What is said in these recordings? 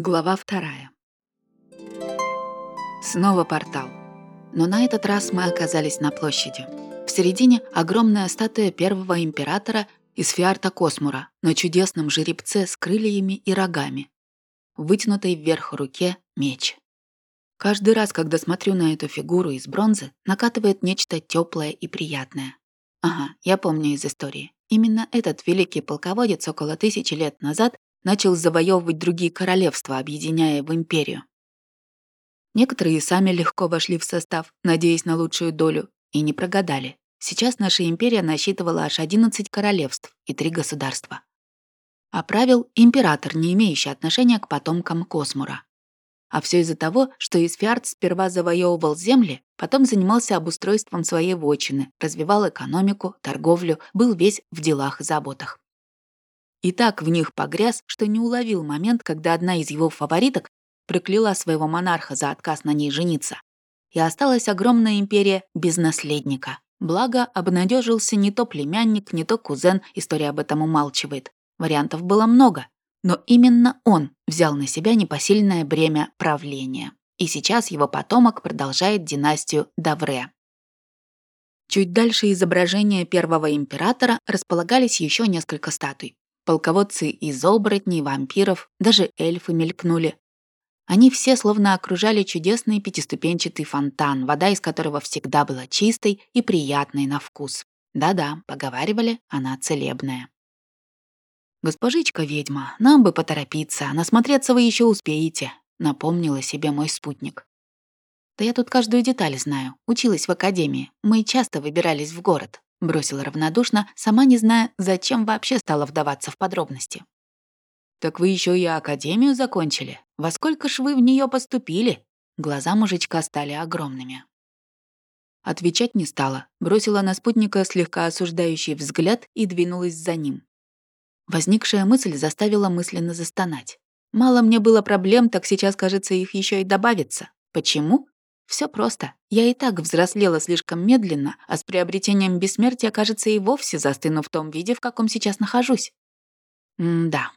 Глава вторая. Снова портал. Но на этот раз мы оказались на площади. В середине огромная статуя первого императора из Фиарта Космура на чудесном жеребце с крыльями и рогами. В вытянутой вверх руке меч. Каждый раз, когда смотрю на эту фигуру из бронзы, накатывает нечто теплое и приятное. Ага, я помню из истории. Именно этот великий полководец около тысячи лет назад начал завоевывать другие королевства, объединяя в империю. Некоторые сами легко вошли в состав, надеясь на лучшую долю, и не прогадали. Сейчас наша империя насчитывала аж 11 королевств и три государства. А правил император, не имеющий отношения к потомкам Космура. А все из-за того, что Исфиард сперва завоевывал земли, потом занимался обустройством своей вотчины, развивал экономику, торговлю, был весь в делах и заботах. И так в них погряз, что не уловил момент, когда одна из его фавориток прокляла своего монарха за отказ на ней жениться. И осталась огромная империя без наследника. Благо, обнадежился не то племянник, не то кузен, история об этом умалчивает. Вариантов было много, но именно он взял на себя непосильное бремя правления. И сейчас его потомок продолжает династию Давре. Чуть дальше изображения первого императора располагались еще несколько статуй. Полководцы из оборотней, вампиров, даже эльфы мелькнули. Они все словно окружали чудесный пятиступенчатый фонтан, вода из которого всегда была чистой и приятной на вкус. Да-да, поговаривали, она целебная. «Госпожичка-ведьма, нам бы поторопиться, насмотреться вы еще успеете», — напомнила себе мой спутник. «Да я тут каждую деталь знаю. Училась в академии. Мы часто выбирались в город. Бросила равнодушно, сама не зная, зачем вообще стала вдаваться в подробности. «Так вы еще и академию закончили? Во сколько ж вы в нее поступили?» Глаза мужичка стали огромными. Отвечать не стала, бросила на спутника слегка осуждающий взгляд и двинулась за ним. Возникшая мысль заставила мысленно застонать. Мало мне было проблем, так сейчас, кажется, их еще и добавится. Почему? Все просто. Я и так взрослела слишком медленно, а с приобретением бессмертия, кажется, и вовсе застыну в том виде, в каком сейчас нахожусь. М-да.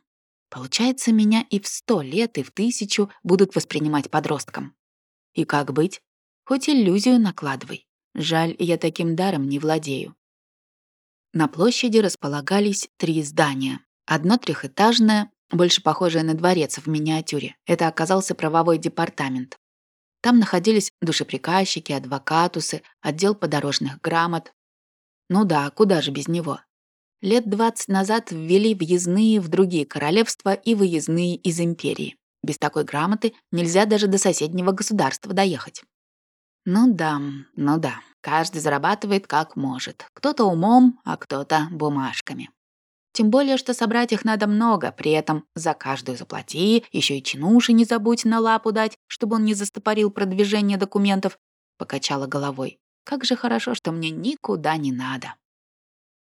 Получается, меня и в сто лет, и в тысячу будут воспринимать подростком. И как быть? Хоть иллюзию накладывай. Жаль, я таким даром не владею. На площади располагались три здания. Одно трехэтажное, больше похожее на дворец в миниатюре. Это оказался правовой департамент. Там находились душеприказчики, адвокатусы, отдел подорожных грамот. Ну да, куда же без него? Лет 20 назад ввели въездные в другие королевства и выездные из империи. Без такой грамоты нельзя даже до соседнего государства доехать. Ну да, ну да, каждый зарабатывает как может. Кто-то умом, а кто-то бумажками. Тем более, что собрать их надо много, при этом за каждую заплати, еще и чинуши не забудь на лапу дать, чтобы он не застопорил продвижение документов. Покачала головой. Как же хорошо, что мне никуда не надо.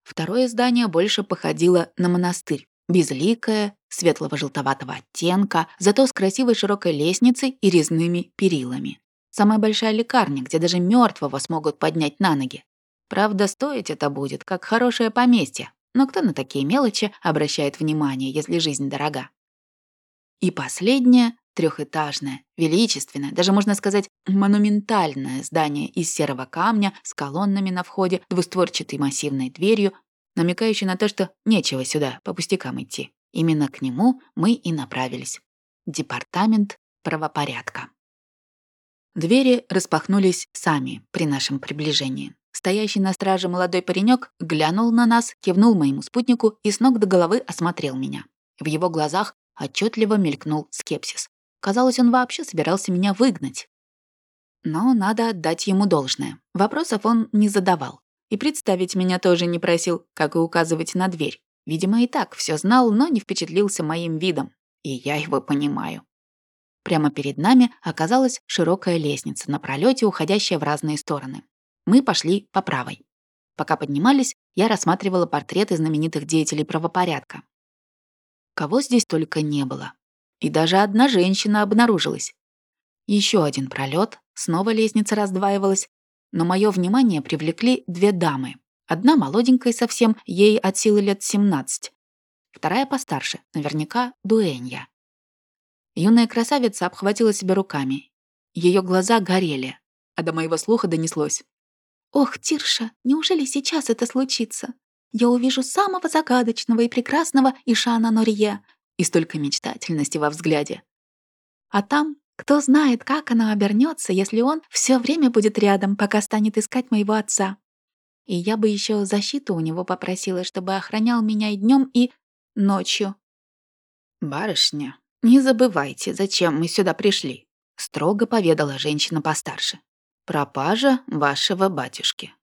Второе здание больше походило на монастырь. Безликое, светлого желтоватого оттенка, зато с красивой широкой лестницей и резными перилами. Самая большая лекарня, где даже мертвого смогут поднять на ноги. Правда, стоить это будет, как хорошее поместье, но кто на такие мелочи обращает внимание, если жизнь дорога? И последнее — трехэтажное, величественное, даже можно сказать монументальное здание из серого камня с колоннами на входе, двустворчатой массивной дверью, намекающей на то, что нечего сюда по пустякам идти. Именно к нему мы и направились. Департамент правопорядка. Двери распахнулись сами при нашем приближении. Стоящий на страже молодой паренек глянул на нас, кивнул моему спутнику и с ног до головы осмотрел меня. В его глазах отчетливо мелькнул скепсис. Казалось, он вообще собирался меня выгнать. Но надо отдать ему должное. Вопросов он не задавал. И представить меня тоже не просил, как и указывать на дверь. Видимо, и так все знал, но не впечатлился моим видом. И я его понимаю. Прямо перед нами оказалась широкая лестница на пролете, уходящая в разные стороны. Мы пошли по правой. Пока поднимались, я рассматривала портреты знаменитых деятелей правопорядка. Кого здесь только не было. И даже одна женщина обнаружилась. Еще один пролет, снова лестница раздваивалась, но мое внимание привлекли две дамы. Одна молоденькая совсем, ей от силы лет 17. Вторая постарше, наверняка дуэнья. Юная красавица обхватила себя руками. Ее глаза горели, а до моего слуха донеслось. «Ох, Тирша, неужели сейчас это случится? Я увижу самого загадочного и прекрасного Ишана Норье, и столько мечтательности во взгляде. А там, кто знает, как она обернется, если он все время будет рядом, пока станет искать моего отца. И я бы еще защиту у него попросила, чтобы охранял меня и днем, и ночью. «Барышня, не забывайте, зачем мы сюда пришли», — строго поведала женщина постарше. «Пропажа вашего батюшки».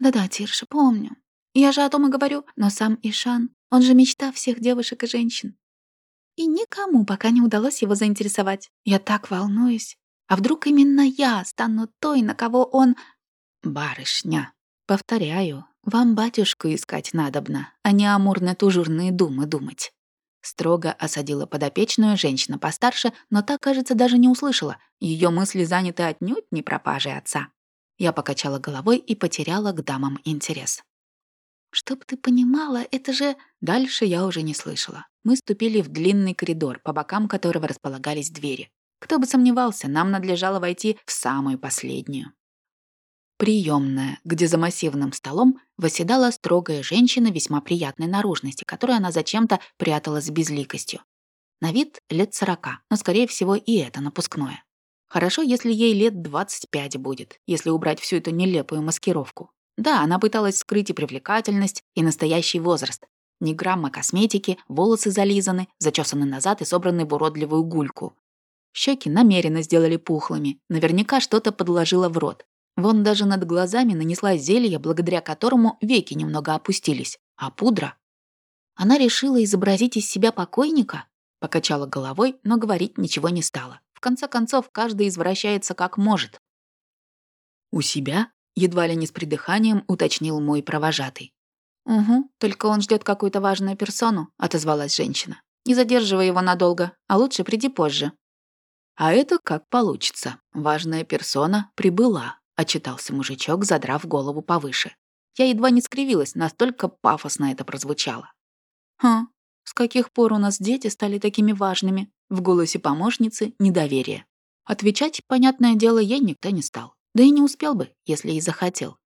«Да-да, Тирша, помню. Я же о том и говорю, но сам Ишан, он же мечта всех девушек и женщин. И никому пока не удалось его заинтересовать. Я так волнуюсь. А вдруг именно я стану той, на кого он... Барышня, повторяю, вам батюшку искать надобно, а не амурно-тужурные думы думать. Строго осадила подопечную женщина постарше, но та, кажется, даже не услышала. Ее мысли заняты отнюдь не пропажей отца. Я покачала головой и потеряла к дамам интерес. «Чтоб ты понимала, это же...» Дальше я уже не слышала. Мы ступили в длинный коридор, по бокам которого располагались двери. Кто бы сомневался, нам надлежало войти в самую последнюю. Приемная, где за массивным столом восседала строгая женщина весьма приятной наружности, которую она зачем-то прятала с безликостью. На вид лет сорока, но, скорее всего, и это напускное. Хорошо, если ей лет 25 будет, если убрать всю эту нелепую маскировку. Да, она пыталась скрыть и привлекательность, и настоящий возраст. Ни грамма косметики, волосы зализаны, зачесаны назад и собраны в уродливую гульку. Щеки намеренно сделали пухлыми, наверняка что-то подложила в рот. Вон даже над глазами нанесла зелье, благодаря которому веки немного опустились. А пудра? Она решила изобразить из себя покойника? Покачала головой, но говорить ничего не стала. В конце концов, каждый извращается как может. «У себя?» едва ли не с придыханием уточнил мой провожатый. «Угу, только он ждет какую-то важную персону», — отозвалась женщина. «Не задерживай его надолго, а лучше приди позже». «А это как получится. Важная персона прибыла», — отчитался мужичок, задрав голову повыше. Я едва не скривилась, настолько пафосно это прозвучало. «Хм, с каких пор у нас дети стали такими важными?» В голосе помощницы недоверие. Отвечать, понятное дело, ей никто не стал. Да и не успел бы, если и захотел.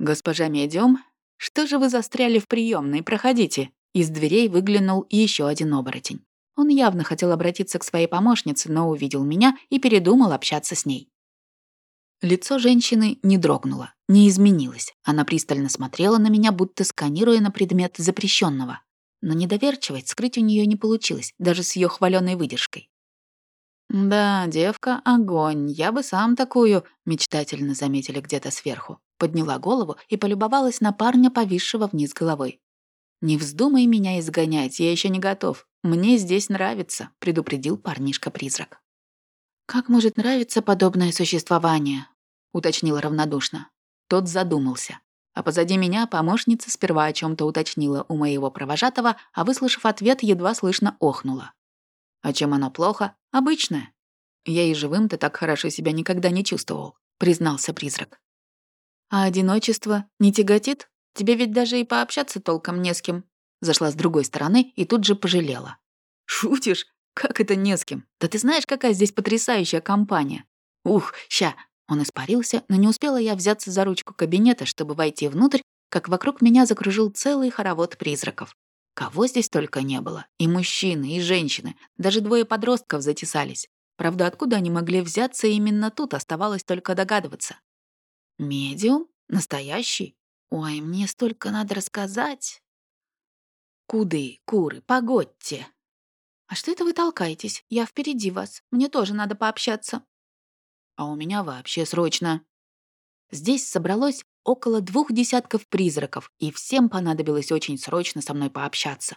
«Госпожа медиум, что же вы застряли в приемной? Проходите!» Из дверей выглянул еще один оборотень. Он явно хотел обратиться к своей помощнице, но увидел меня и передумал общаться с ней. Лицо женщины не дрогнуло, не изменилось. Она пристально смотрела на меня, будто сканируя на предмет запрещенного. Но недоверчивость скрыть у нее не получилось, даже с ее хваленой выдержкой. «Да, девка, огонь, я бы сам такую», — мечтательно заметили где-то сверху. Подняла голову и полюбовалась на парня, повисшего вниз головой. «Не вздумай меня изгонять, я еще не готов. Мне здесь нравится», — предупредил парнишка-призрак. «Как может нравиться подобное существование?» — уточнила равнодушно. Тот задумался. А позади меня помощница сперва о чем то уточнила у моего провожатого, а, выслушав ответ, едва слышно охнула. А чем оно плохо? Обычное. Я и живым-то так хорошо себя никогда не чувствовал, признался призрак. А одиночество не тяготит? Тебе ведь даже и пообщаться толком не с кем. Зашла с другой стороны и тут же пожалела. Шутишь? Как это не с кем? Да ты знаешь, какая здесь потрясающая компания. Ух, ща. Он испарился, но не успела я взяться за ручку кабинета, чтобы войти внутрь, как вокруг меня закружил целый хоровод призраков. Кого здесь только не было. И мужчины, и женщины. Даже двое подростков затесались. Правда, откуда они могли взяться именно тут, оставалось только догадываться. Медиум? Настоящий? Ой, мне столько надо рассказать. Куды, куры, погодьте. А что это вы толкаетесь? Я впереди вас. Мне тоже надо пообщаться. А у меня вообще срочно. Здесь собралось около двух десятков призраков, и всем понадобилось очень срочно со мной пообщаться.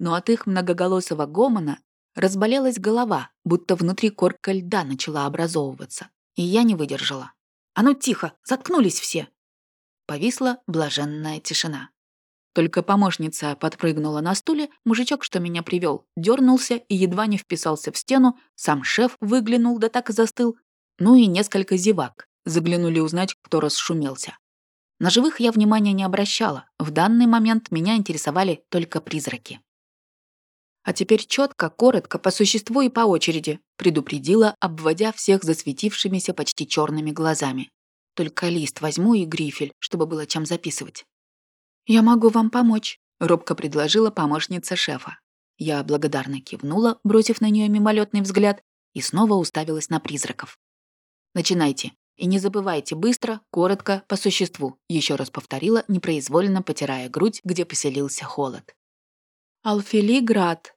Но от их многоголосого гомона разболелась голова, будто внутри корка льда начала образовываться. И я не выдержала. «А ну тихо! Заткнулись все!» Повисла блаженная тишина. Только помощница подпрыгнула на стуле, мужичок, что меня привел, дернулся и едва не вписался в стену, сам шеф выглянул да так и застыл, ну и несколько зевак заглянули узнать, кто расшумелся. На живых я внимания не обращала. В данный момент меня интересовали только призраки. А теперь четко, коротко, по существу и по очереди, предупредила, обводя всех засветившимися почти черными глазами. Только лист возьму и грифель, чтобы было чем записывать. «Я могу вам помочь», — робко предложила помощница шефа. Я благодарно кивнула, бросив на нее мимолетный взгляд, и снова уставилась на призраков. «Начинайте. И не забывайте быстро, коротко, по существу», еще раз повторила, непроизвольно потирая грудь, где поселился холод. Алфилиград.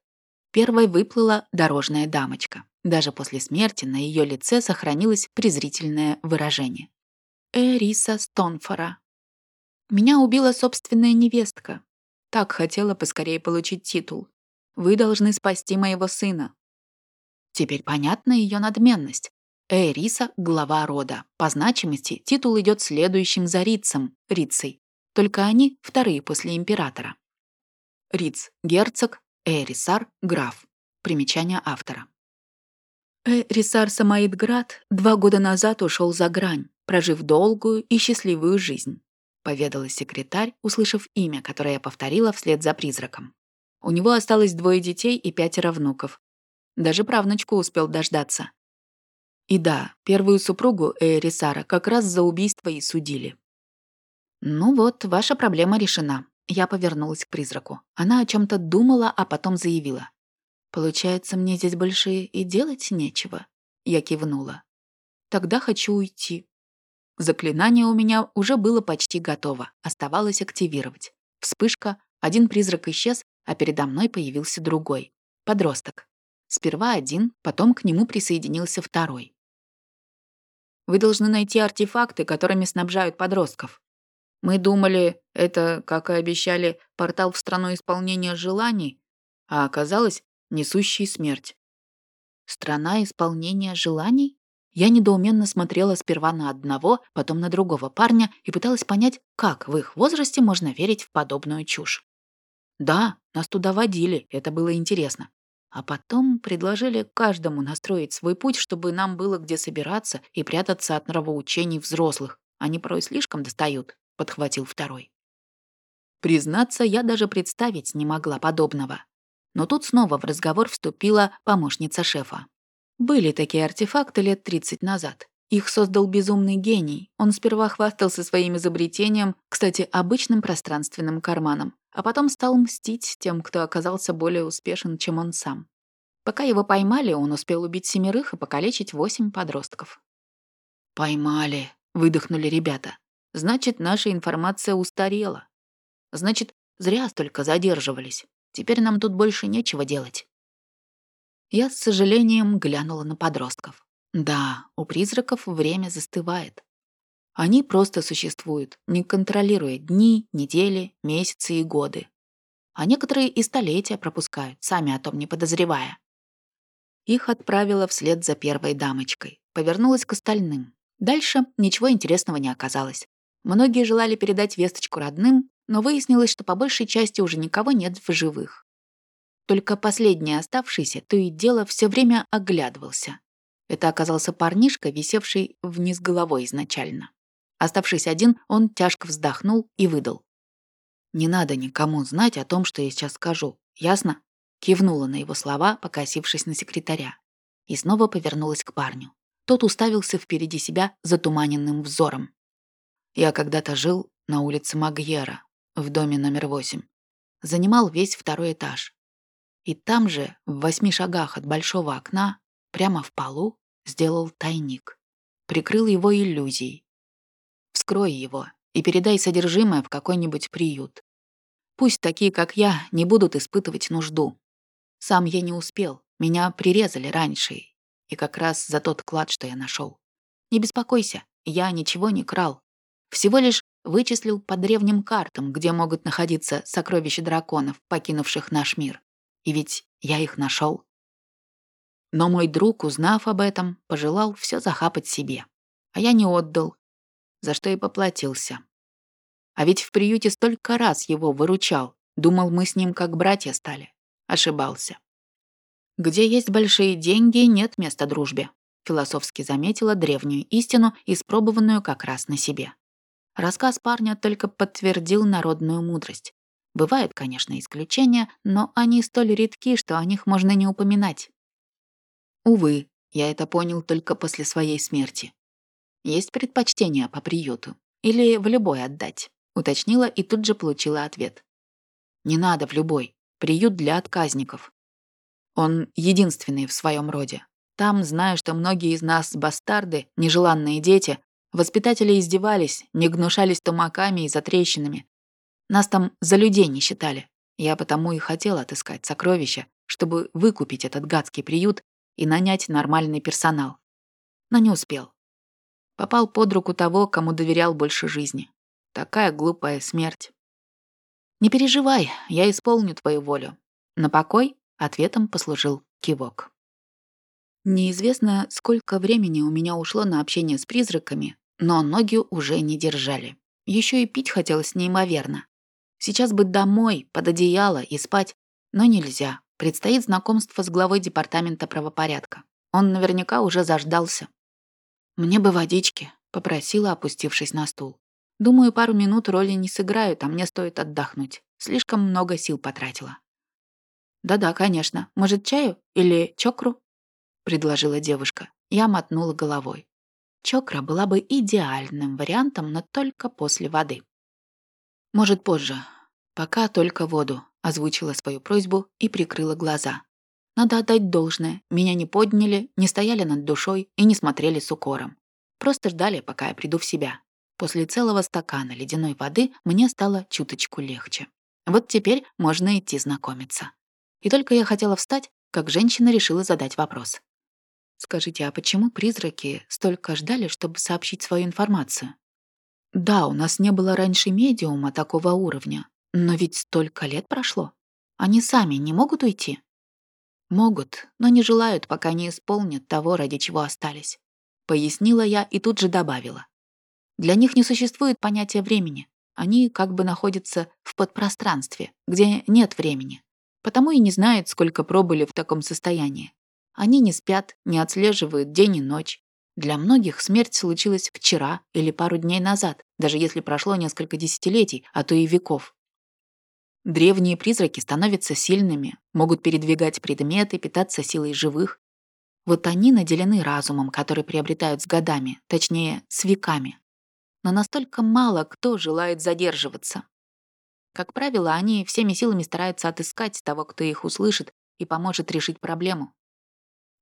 Первой выплыла дорожная дамочка. Даже после смерти на ее лице сохранилось презрительное выражение. Эриса Стонфора. Меня убила собственная невестка. Так хотела поскорее получить титул. Вы должны спасти моего сына. Теперь понятна ее надменность. Эриса — глава рода. По значимости титул идет следующим за Рицем, Рицей. Только они вторые после императора. Риц — герцог, Эрисар — граф. Примечание автора. Эрисар Самаидград два года назад ушел за грань, прожив долгую и счастливую жизнь, поведала секретарь, услышав имя, которое я повторила вслед за призраком. У него осталось двое детей и пятеро внуков. Даже правнучку успел дождаться. И да, первую супругу Эрисара как раз за убийство и судили. «Ну вот, ваша проблема решена». Я повернулась к призраку. Она о чем то думала, а потом заявила. «Получается, мне здесь больше и делать нечего?» Я кивнула. «Тогда хочу уйти». Заклинание у меня уже было почти готово, оставалось активировать. Вспышка, один призрак исчез, а передо мной появился другой. Подросток. Сперва один, потом к нему присоединился второй. Вы должны найти артефакты, которыми снабжают подростков. Мы думали, это, как и обещали, портал в страну исполнения желаний, а оказалось несущий смерть. Страна исполнения желаний? Я недоуменно смотрела сперва на одного, потом на другого парня и пыталась понять, как в их возрасте можно верить в подобную чушь. Да, нас туда водили, это было интересно. А потом предложили каждому настроить свой путь, чтобы нам было где собираться и прятаться от нравоучений взрослых. Они порой слишком достают, подхватил второй. Признаться, я даже представить не могла подобного. Но тут снова в разговор вступила помощница шефа. Были такие артефакты лет 30 назад. Их создал безумный гений. Он сперва хвастался своим изобретением, кстати, обычным пространственным карманом, а потом стал мстить тем, кто оказался более успешен, чем он сам. Пока его поймали, он успел убить семерых и покалечить восемь подростков. «Поймали», — выдохнули ребята. «Значит, наша информация устарела. Значит, зря столько задерживались. Теперь нам тут больше нечего делать». Я с сожалением глянула на подростков. Да, у призраков время застывает. Они просто существуют, не контролируя дни, недели, месяцы и годы. А некоторые и столетия пропускают, сами о том не подозревая. Их отправила вслед за первой дамочкой. Повернулась к остальным. Дальше ничего интересного не оказалось. Многие желали передать весточку родным, но выяснилось, что по большей части уже никого нет в живых. Только последний оставшийся то и дело все время оглядывался. Это оказался парнишка, висевший вниз головой изначально. Оставшись один, он тяжко вздохнул и выдал. «Не надо никому знать о том, что я сейчас скажу, ясно?» Кивнула на его слова, покосившись на секретаря. И снова повернулась к парню. Тот уставился впереди себя затуманенным взором. «Я когда-то жил на улице Магьера, в доме номер восемь. Занимал весь второй этаж. И там же, в восьми шагах от большого окна, прямо в полу, сделал тайник. Прикрыл его иллюзией. Вскрой его и передай содержимое в какой-нибудь приют. Пусть такие, как я, не будут испытывать нужду. Сам я не успел, меня прирезали раньше, и как раз за тот клад, что я нашел. Не беспокойся, я ничего не крал. Всего лишь вычислил по древним картам, где могут находиться сокровища драконов, покинувших наш мир. И ведь я их нашел. Но мой друг, узнав об этом, пожелал все захапать себе. А я не отдал, за что и поплатился. А ведь в приюте столько раз его выручал. Думал, мы с ним как братья стали. Ошибался. Где есть большие деньги, нет места дружбе. Философски заметила древнюю истину, испробованную как раз на себе. Рассказ парня только подтвердил народную мудрость. Бывают, конечно, исключения, но они столь редки, что о них можно не упоминать. Увы, я это понял только после своей смерти. Есть предпочтение по приюту? Или в любой отдать? Уточнила и тут же получила ответ. Не надо в любой. Приют для отказников. Он единственный в своем роде. Там, зная, что многие из нас бастарды, нежеланные дети, воспитатели издевались, не гнушались тумаками и затрещинами. Нас там за людей не считали. Я потому и хотел отыскать сокровища, чтобы выкупить этот гадский приют и нанять нормальный персонал. Но не успел. Попал под руку того, кому доверял больше жизни. Такая глупая смерть. «Не переживай, я исполню твою волю». На покой ответом послужил кивок. Неизвестно, сколько времени у меня ушло на общение с призраками, но ноги уже не держали. Еще и пить хотелось неимоверно. Сейчас бы домой, под одеяло и спать, но нельзя. Предстоит знакомство с главой департамента правопорядка. Он наверняка уже заждался. «Мне бы водички», — попросила, опустившись на стул. «Думаю, пару минут роли не сыграют, а мне стоит отдохнуть. Слишком много сил потратила». «Да-да, конечно. Может, чаю? Или чокру?» — предложила девушка. Я мотнула головой. Чокра была бы идеальным вариантом, но только после воды. «Может, позже. Пока только воду», — озвучила свою просьбу и прикрыла глаза. Надо отдать должное. Меня не подняли, не стояли над душой и не смотрели с укором. Просто ждали, пока я приду в себя. После целого стакана ледяной воды мне стало чуточку легче. Вот теперь можно идти знакомиться. И только я хотела встать, как женщина решила задать вопрос. «Скажите, а почему призраки столько ждали, чтобы сообщить свою информацию?» «Да, у нас не было раньше медиума такого уровня, но ведь столько лет прошло. Они сами не могут уйти?» Могут, но не желают, пока не исполнят того, ради чего остались. Пояснила я и тут же добавила. Для них не существует понятия времени. Они как бы находятся в подпространстве, где нет времени. Потому и не знают, сколько пробыли в таком состоянии. Они не спят, не отслеживают день и ночь. Для многих смерть случилась вчера или пару дней назад, даже если прошло несколько десятилетий, а то и веков. Древние призраки становятся сильными, могут передвигать предметы, питаться силой живых. Вот они наделены разумом, который приобретают с годами, точнее, с веками. Но настолько мало кто желает задерживаться. Как правило, они всеми силами стараются отыскать того, кто их услышит и поможет решить проблему.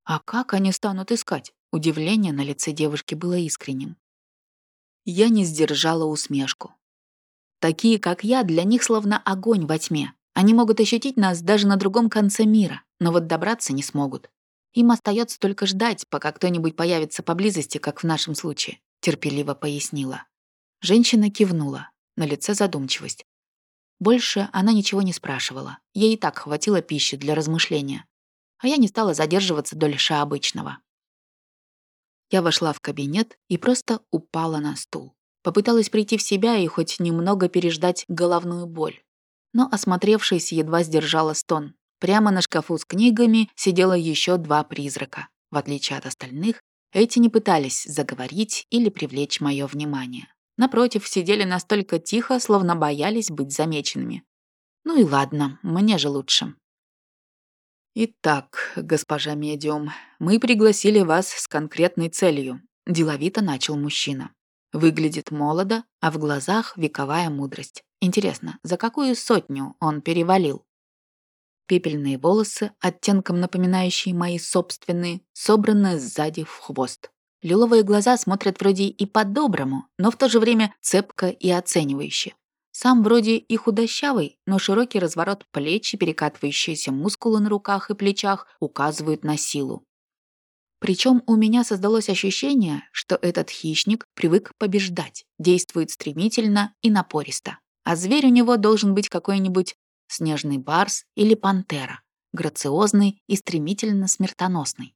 А как они станут искать? Удивление на лице девушки было искренним. Я не сдержала усмешку. Такие, как я, для них словно огонь во тьме. Они могут ощутить нас даже на другом конце мира, но вот добраться не смогут. Им остается только ждать, пока кто-нибудь появится поблизости, как в нашем случае», — терпеливо пояснила. Женщина кивнула, на лице задумчивость. Больше она ничего не спрашивала. Ей и так хватило пищи для размышления. А я не стала задерживаться дольше обычного. Я вошла в кабинет и просто упала на стул. Попыталась прийти в себя и хоть немного переждать головную боль. Но, осмотревшись, едва сдержала стон. Прямо на шкафу с книгами сидело еще два призрака. В отличие от остальных, эти не пытались заговорить или привлечь мое внимание. Напротив, сидели настолько тихо, словно боялись быть замеченными. Ну и ладно, мне же лучше. «Итак, госпожа медиум, мы пригласили вас с конкретной целью», – деловито начал мужчина. Выглядит молодо, а в глазах вековая мудрость. Интересно, за какую сотню он перевалил? Пепельные волосы, оттенком напоминающие мои собственные, собраны сзади в хвост. Лиловые глаза смотрят вроде и по-доброму, но в то же время цепко и оценивающе. Сам вроде и худощавый, но широкий разворот плеч и перекатывающиеся мускулы на руках и плечах указывают на силу. Причем у меня создалось ощущение, что этот хищник привык побеждать, действует стремительно и напористо. А зверь у него должен быть какой-нибудь снежный барс или пантера, грациозный и стремительно смертоносный.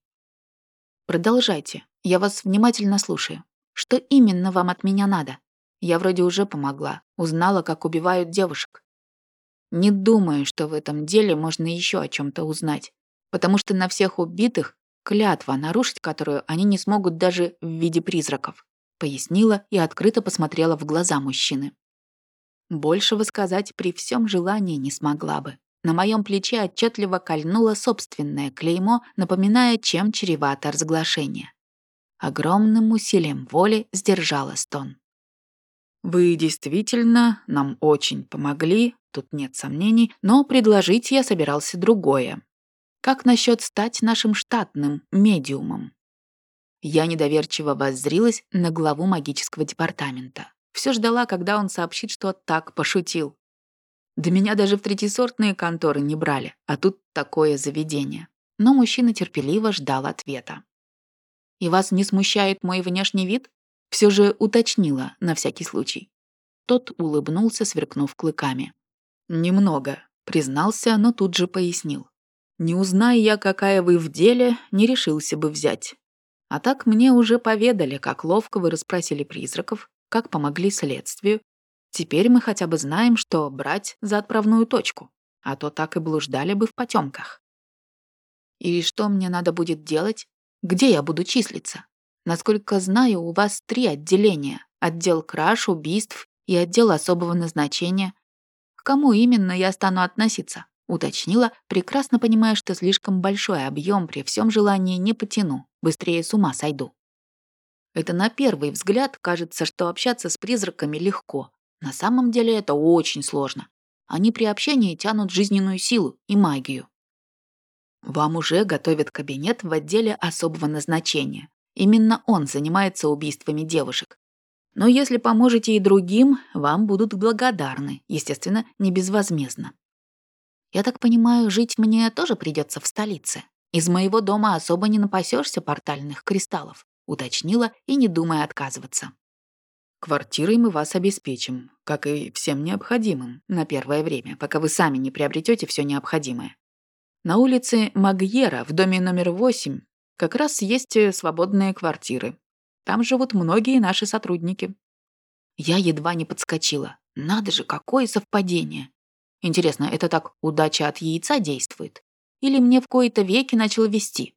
Продолжайте, я вас внимательно слушаю. Что именно вам от меня надо? Я вроде уже помогла, узнала, как убивают девушек. Не думаю, что в этом деле можно еще о чем то узнать, потому что на всех убитых Клятва, нарушить которую они не смогут даже в виде призраков. Пояснила и открыто посмотрела в глаза мужчины. Большего сказать при всем желании не смогла бы. На моем плече отчетливо кольнуло собственное клеймо, напоминая, чем чревато разглашение. Огромным усилием воли сдержала стон. «Вы действительно нам очень помогли, тут нет сомнений, но предложить я собирался другое. Как насчет стать нашим штатным медиумом?» Я недоверчиво воззрилась на главу магического департамента. Все ждала, когда он сообщит, что так пошутил. Да меня даже в третьесортные конторы не брали, а тут такое заведение. Но мужчина терпеливо ждал ответа. «И вас не смущает мой внешний вид?» Все же уточнила, на всякий случай. Тот улыбнулся, сверкнув клыками. «Немного», — признался, но тут же пояснил. «Не узнай я, какая вы в деле, не решился бы взять. А так мне уже поведали, как ловко вы расспросили призраков, как помогли следствию. Теперь мы хотя бы знаем, что брать за отправную точку, а то так и блуждали бы в потемках. И что мне надо будет делать? Где я буду числиться? Насколько знаю, у вас три отделения. Отдел краж, убийств и отдел особого назначения. К кому именно я стану относиться? Уточнила, прекрасно понимая, что слишком большой объем при всем желании не потяну, быстрее с ума сойду. Это на первый взгляд кажется, что общаться с призраками легко. На самом деле это очень сложно. Они при общении тянут жизненную силу и магию. Вам уже готовят кабинет в отделе особого назначения. Именно он занимается убийствами девушек. Но если поможете и другим, вам будут благодарны, естественно, не безвозмездно. Я так понимаю, жить мне тоже придется в столице. Из моего дома особо не напасешься портальных кристаллов уточнила и не думая отказываться. Квартирой мы вас обеспечим, как и всем необходимым, на первое время, пока вы сами не приобретете все необходимое. На улице Магьера в доме номер 8 как раз есть э, свободные квартиры. Там живут многие наши сотрудники. Я едва не подскочила. Надо же, какое совпадение. Интересно, это так удача от яйца действует? Или мне в кои-то веки начал вести?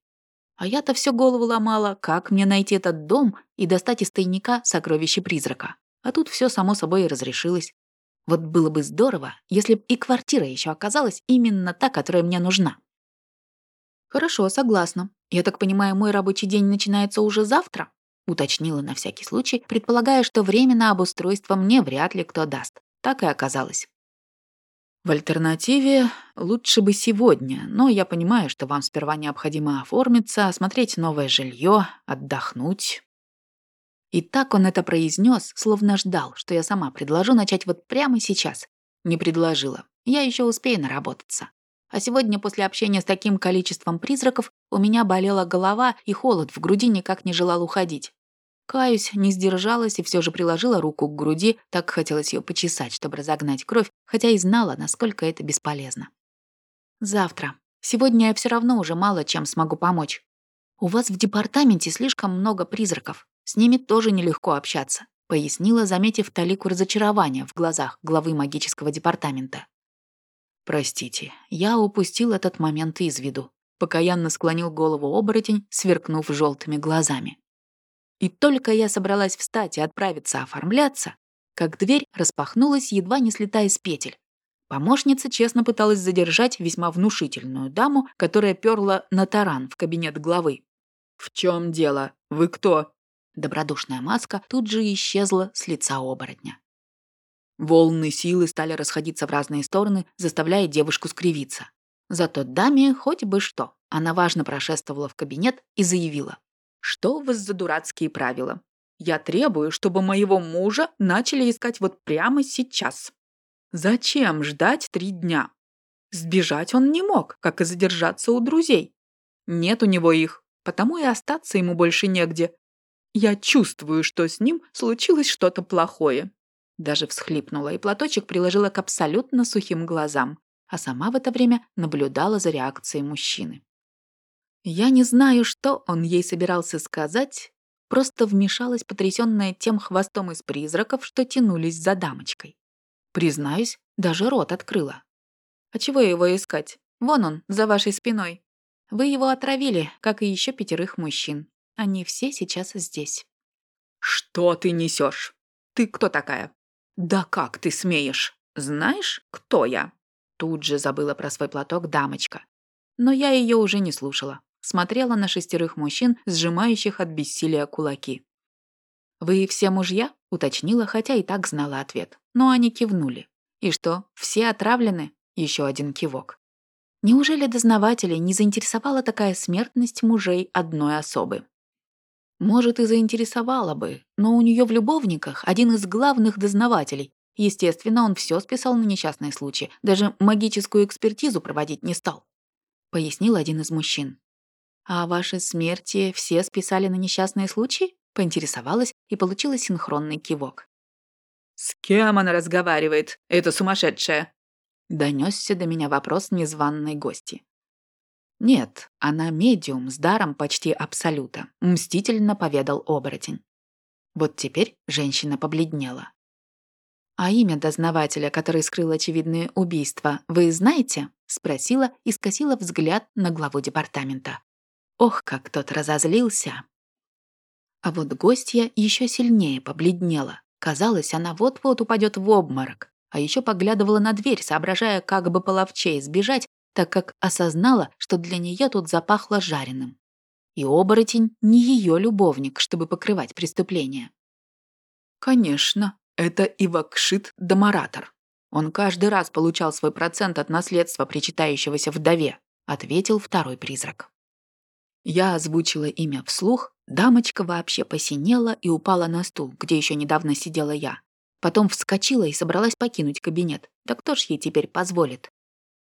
А я-то все голову ломала, как мне найти этот дом и достать из тайника сокровище призрака. А тут все само собой и разрешилось. Вот было бы здорово, если б и квартира еще оказалась именно та, которая мне нужна. Хорошо, согласна. Я так понимаю, мой рабочий день начинается уже завтра? Уточнила на всякий случай, предполагая, что время на обустройство мне вряд ли кто даст. Так и оказалось. В альтернативе лучше бы сегодня, но я понимаю, что вам сперва необходимо оформиться, осмотреть новое жилье, отдохнуть. И так он это произнес, словно ждал, что я сама предложу начать вот прямо сейчас. Не предложила. Я еще успею наработаться. А сегодня после общения с таким количеством призраков у меня болела голова и холод в груди никак не желал уходить. Каюсь, не сдержалась и все же приложила руку к груди, так хотелось ее почесать, чтобы разогнать кровь, хотя и знала, насколько это бесполезно. Завтра. Сегодня я все равно уже мало чем смогу помочь. У вас в департаменте слишком много призраков. С ними тоже нелегко общаться, пояснила, заметив талику разочарования в глазах главы магического департамента. Простите, я упустил этот момент из виду. Покаянно склонил голову оборотень, сверкнув желтыми глазами. И только я собралась встать и отправиться оформляться, как дверь распахнулась, едва не слетая с петель. Помощница честно пыталась задержать весьма внушительную даму, которая перла на таран в кабинет главы. «В чем дело? Вы кто?» Добродушная маска тут же исчезла с лица оборотня. Волны силы стали расходиться в разные стороны, заставляя девушку скривиться. Зато даме хоть бы что. Она важно прошествовала в кабинет и заявила. Что у вас за дурацкие правила? Я требую, чтобы моего мужа начали искать вот прямо сейчас. Зачем ждать три дня? Сбежать он не мог, как и задержаться у друзей. Нет у него их, потому и остаться ему больше негде. Я чувствую, что с ним случилось что-то плохое. Даже всхлипнула и платочек приложила к абсолютно сухим глазам, а сама в это время наблюдала за реакцией мужчины. Я не знаю, что он ей собирался сказать, просто вмешалась потрясённая тем хвостом из призраков, что тянулись за дамочкой. Признаюсь, даже рот открыла. А чего его искать? Вон он, за вашей спиной. Вы его отравили, как и еще пятерых мужчин. Они все сейчас здесь. Что ты несешь? Ты кто такая? «Да как ты смеешь? Знаешь, кто я?» Тут же забыла про свой платок дамочка. Но я ее уже не слушала. Смотрела на шестерых мужчин, сжимающих от бессилия кулаки. «Вы все мужья?» — уточнила, хотя и так знала ответ. Но они кивнули. «И что, все отравлены?» Еще один кивок. Неужели дознавателей не заинтересовала такая смертность мужей одной особы? Может, и заинтересовала бы, но у нее в любовниках один из главных дознавателей. Естественно, он все списал на несчастный случай, даже магическую экспертизу проводить не стал. Пояснил один из мужчин. «А ваши смерти все списали на несчастные случаи?» Поинтересовалась и получила синхронный кивок. «С кем она разговаривает? Это сумасшедшая!» Донесся до меня вопрос незваной гости. «Нет, она медиум с даром почти абсолюта», — мстительно поведал оборотень. Вот теперь женщина побледнела. «А имя дознавателя, который скрыл очевидные убийства, вы знаете?» — спросила и скосила взгляд на главу департамента. Ох, как тот разозлился! А вот гостья еще сильнее побледнела. Казалось, она вот-вот упадет в обморок, а еще поглядывала на дверь, соображая, как бы половчей сбежать, так как осознала, что для нее тут запахло жареным. И оборотень не ее любовник, чтобы покрывать преступление. Конечно, это Ивакшит Домаратор. Он каждый раз получал свой процент от наследства, причитающегося вдове, ответил второй призрак. Я озвучила имя вслух, дамочка вообще посинела и упала на стул, где еще недавно сидела я. Потом вскочила и собралась покинуть кабинет. Да кто ж ей теперь позволит?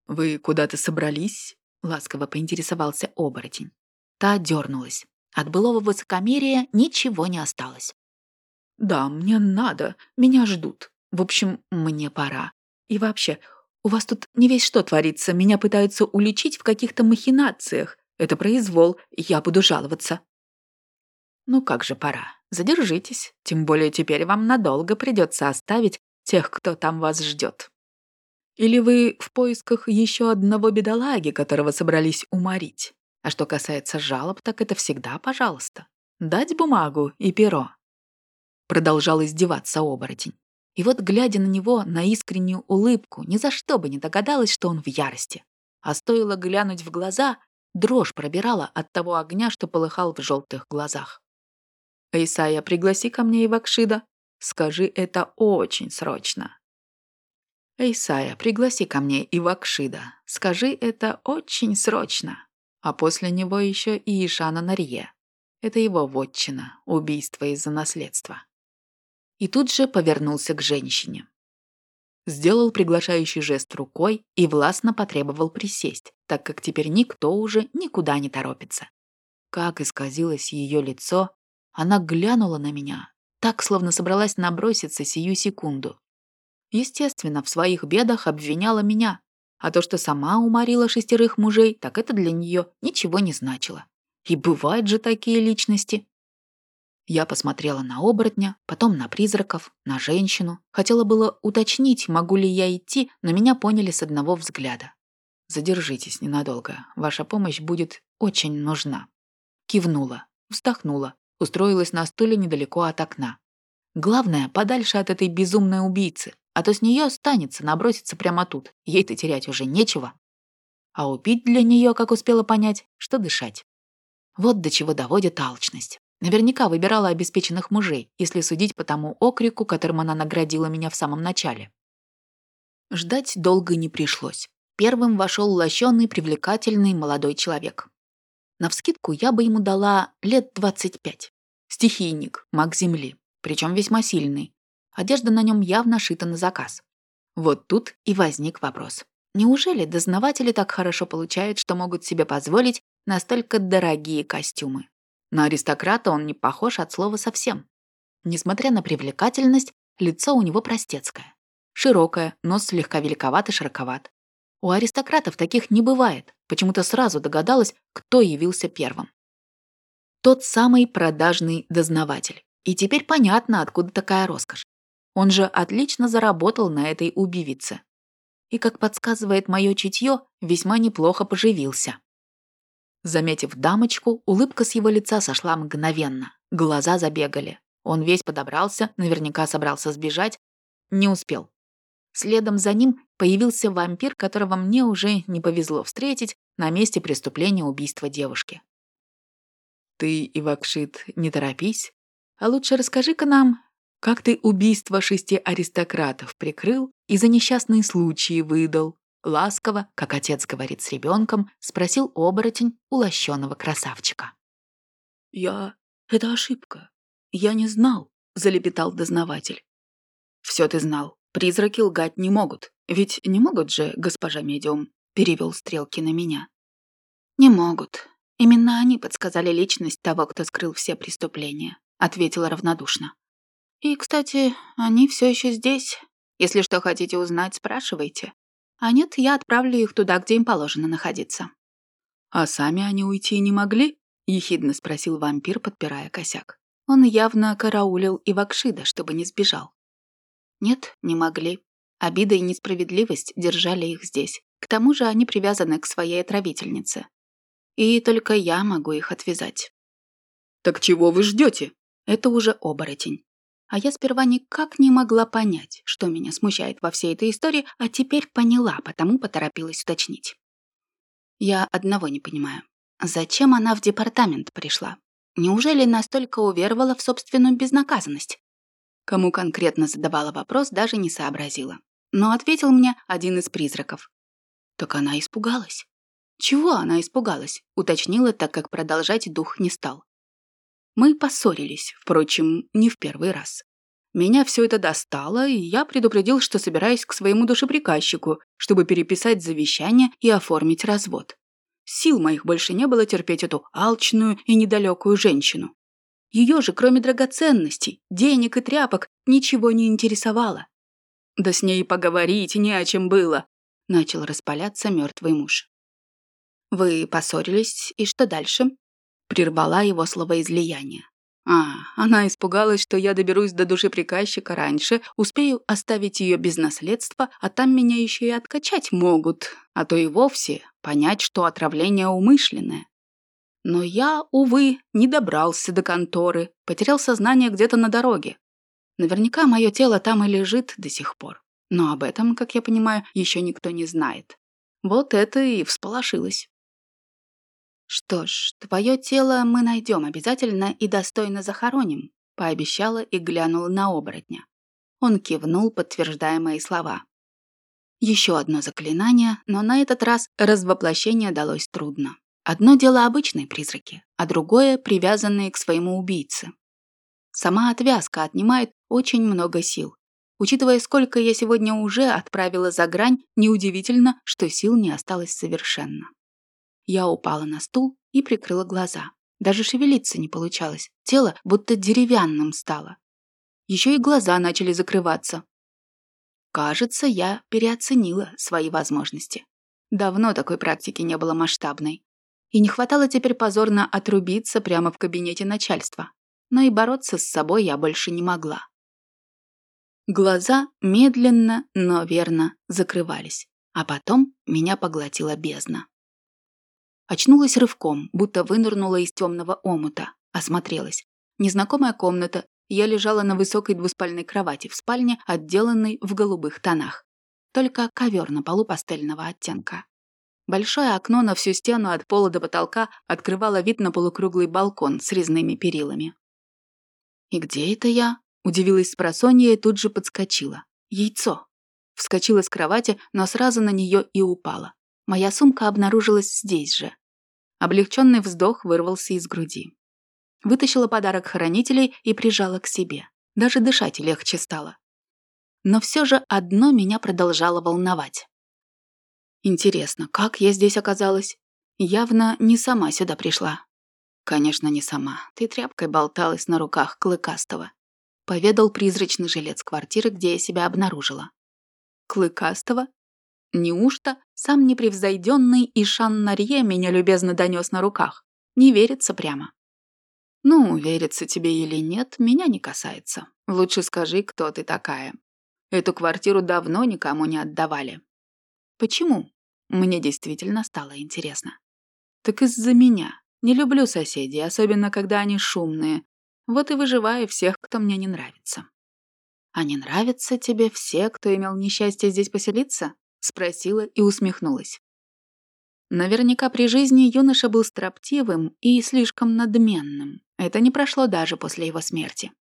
«Вы куда-то собрались?» — ласково поинтересовался оборотень. Та дернулась. От былого высокомерия ничего не осталось. «Да, мне надо. Меня ждут. В общем, мне пора. И вообще, у вас тут не весь что творится. Меня пытаются уличить в каких-то махинациях. Это произвол, я буду жаловаться». «Ну как же пора. Задержитесь. Тем более теперь вам надолго придется оставить тех, кто там вас ждет. Или вы в поисках еще одного бедолаги, которого собрались уморить? А что касается жалоб, так это всегда пожалуйста. Дать бумагу и перо. Продолжал издеваться оборотень. И вот, глядя на него, на искреннюю улыбку, ни за что бы не догадалась, что он в ярости. А стоило глянуть в глаза, дрожь пробирала от того огня, что полыхал в желтых глазах. «Исайя, пригласи ко мне Ивакшида. Скажи это очень срочно». «Эйсая, пригласи ко мне Ивакшида. Скажи это очень срочно. А после него еще и Ишана Нарье. Это его вотчина, убийство из-за наследства». И тут же повернулся к женщине. Сделал приглашающий жест рукой и властно потребовал присесть, так как теперь никто уже никуда не торопится. Как исказилось ее лицо, она глянула на меня, так, словно собралась наброситься сию секунду. Естественно, в своих бедах обвиняла меня, а то, что сама уморила шестерых мужей, так это для нее ничего не значило. И бывают же такие личности. Я посмотрела на оборотня, потом на призраков, на женщину. Хотела было уточнить, могу ли я идти, но меня поняли с одного взгляда. «Задержитесь ненадолго. Ваша помощь будет очень нужна». Кивнула, вздохнула, устроилась на стуле недалеко от окна. Главное, подальше от этой безумной убийцы а то с нее останется наброситься прямо тут, ей-то терять уже нечего. А убить для нее, как успела понять, что дышать. Вот до чего доводит алчность. Наверняка выбирала обеспеченных мужей, если судить по тому окрику, которым она наградила меня в самом начале. Ждать долго не пришлось. Первым вошел лощеный, привлекательный молодой человек. Навскидку я бы ему дала лет 25. Стихийник, маг земли, причем весьма сильный, Одежда на нем явно шита на заказ. Вот тут и возник вопрос. Неужели дознаватели так хорошо получают, что могут себе позволить настолько дорогие костюмы? На аристократа он не похож от слова совсем. Несмотря на привлекательность, лицо у него простецкое. Широкое, нос слегка великоват и широковат. У аристократов таких не бывает. Почему-то сразу догадалась, кто явился первым. Тот самый продажный дознаватель. И теперь понятно, откуда такая роскошь. Он же отлично заработал на этой убивице. И, как подсказывает мое чутье, весьма неплохо поживился. Заметив дамочку, улыбка с его лица сошла мгновенно. Глаза забегали. Он весь подобрался, наверняка собрался сбежать, Не успел. Следом за ним появился вампир, которого мне уже не повезло встретить на месте преступления убийства девушки. «Ты, Ивакшит, не торопись, а лучше расскажи-ка нам, как ты убийство шести аристократов прикрыл и за несчастные случаи выдал?» Ласково, как отец говорит с ребенком, спросил оборотень у лощеного красавчика. «Я... Это ошибка. Я не знал», — залепетал дознаватель. «Все ты знал. Призраки лгать не могут. Ведь не могут же, госпожа медиум?» — перевел стрелки на меня. «Не могут. Именно они подсказали личность того, кто скрыл все преступления», — ответила равнодушно. «И, кстати, они все еще здесь. Если что хотите узнать, спрашивайте. А нет, я отправлю их туда, где им положено находиться». «А сами они уйти не могли?» — ехидно спросил вампир, подпирая косяк. Он явно караулил и Вакшида, чтобы не сбежал. Нет, не могли. Обида и несправедливость держали их здесь. К тому же они привязаны к своей отравительнице. И только я могу их отвязать. «Так чего вы ждете? Это уже оборотень. А я сперва никак не могла понять, что меня смущает во всей этой истории, а теперь поняла, потому поторопилась уточнить. Я одного не понимаю. Зачем она в департамент пришла? Неужели настолько уверовала в собственную безнаказанность? Кому конкретно задавала вопрос, даже не сообразила. Но ответил мне один из призраков. Так она испугалась. Чего она испугалась? Уточнила, так как продолжать дух не стал. Мы поссорились, впрочем, не в первый раз. Меня все это достало, и я предупредил, что собираюсь к своему душеприказчику, чтобы переписать завещание и оформить развод. Сил моих больше не было терпеть эту алчную и недалекую женщину. Ее же, кроме драгоценностей, денег и тряпок, ничего не интересовало. Да с ней поговорить не о чем было, начал распаляться мертвый муж. Вы поссорились, и что дальше? Прервала его словоизлияние. А, она испугалась, что я доберусь до души приказчика раньше, успею оставить ее без наследства, а там меня еще и откачать могут, а то и вовсе понять, что отравление умышленное. Но я, увы, не добрался до конторы, потерял сознание где-то на дороге. Наверняка мое тело там и лежит до сих пор. Но об этом, как я понимаю, еще никто не знает. Вот это и всполошилось. «Что ж, твое тело мы найдем обязательно и достойно захороним», пообещала и глянула на оборотня. Он кивнул, подтверждая мои слова. Еще одно заклинание, но на этот раз развоплощение далось трудно. Одно дело обычные призраки, а другое — привязанные к своему убийце. Сама отвязка отнимает очень много сил. Учитывая, сколько я сегодня уже отправила за грань, неудивительно, что сил не осталось совершенно. Я упала на стул и прикрыла глаза. Даже шевелиться не получалось. Тело будто деревянным стало. Еще и глаза начали закрываться. Кажется, я переоценила свои возможности. Давно такой практики не было масштабной. И не хватало теперь позорно отрубиться прямо в кабинете начальства. Но и бороться с собой я больше не могла. Глаза медленно, но верно закрывались. А потом меня поглотила бездна. Очнулась рывком, будто вынырнула из темного омута. Осмотрелась. Незнакомая комната. Я лежала на высокой двуспальной кровати в спальне, отделанной в голубых тонах. Только ковер на полу пастельного оттенка. Большое окно на всю стену от пола до потолка открывало вид на полукруглый балкон с резными перилами. «И где это я?» – удивилась спросонья и тут же подскочила. «Яйцо!» Вскочила с кровати, но сразу на нее и упала. Моя сумка обнаружилась здесь же. Облегченный вздох вырвался из груди. Вытащила подарок хранителей и прижала к себе. Даже дышать легче стало. Но все же одно меня продолжало волновать. Интересно, как я здесь оказалась? Явно не сама сюда пришла. Конечно, не сама. Ты тряпкой болталась на руках Клыкастого. Поведал призрачный жилец квартиры, где я себя обнаружила. Клыкастого? Неужто сам непревзойденный Ишан Нарье меня любезно донес на руках? Не верится прямо. Ну, верится тебе или нет, меня не касается. Лучше скажи, кто ты такая. Эту квартиру давно никому не отдавали. Почему? Мне действительно стало интересно. Так из-за меня. Не люблю соседей, особенно когда они шумные. Вот и выживаю всех, кто мне не нравится. «А не нравятся тебе все, кто имел несчастье здесь поселиться?» — спросила и усмехнулась. Наверняка при жизни юноша был строптивым и слишком надменным. Это не прошло даже после его смерти.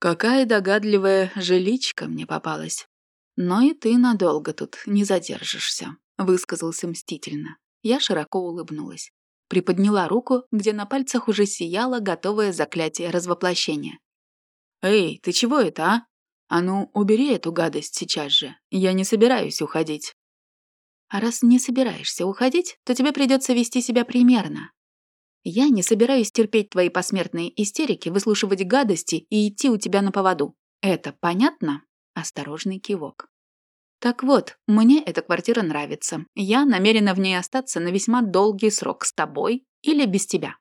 Какая догадливая жиличка мне попалась. Но и ты надолго тут не задержишься, высказался мстительно. Я широко улыбнулась. Приподняла руку, где на пальцах уже сияло готовое заклятие развоплощения. «Эй, ты чего это, а? А ну, убери эту гадость сейчас же. Я не собираюсь уходить». А раз не собираешься уходить, то тебе придется вести себя примерно. Я не собираюсь терпеть твои посмертные истерики, выслушивать гадости и идти у тебя на поводу. Это понятно? Осторожный кивок. Так вот, мне эта квартира нравится. Я намерена в ней остаться на весьма долгий срок с тобой или без тебя.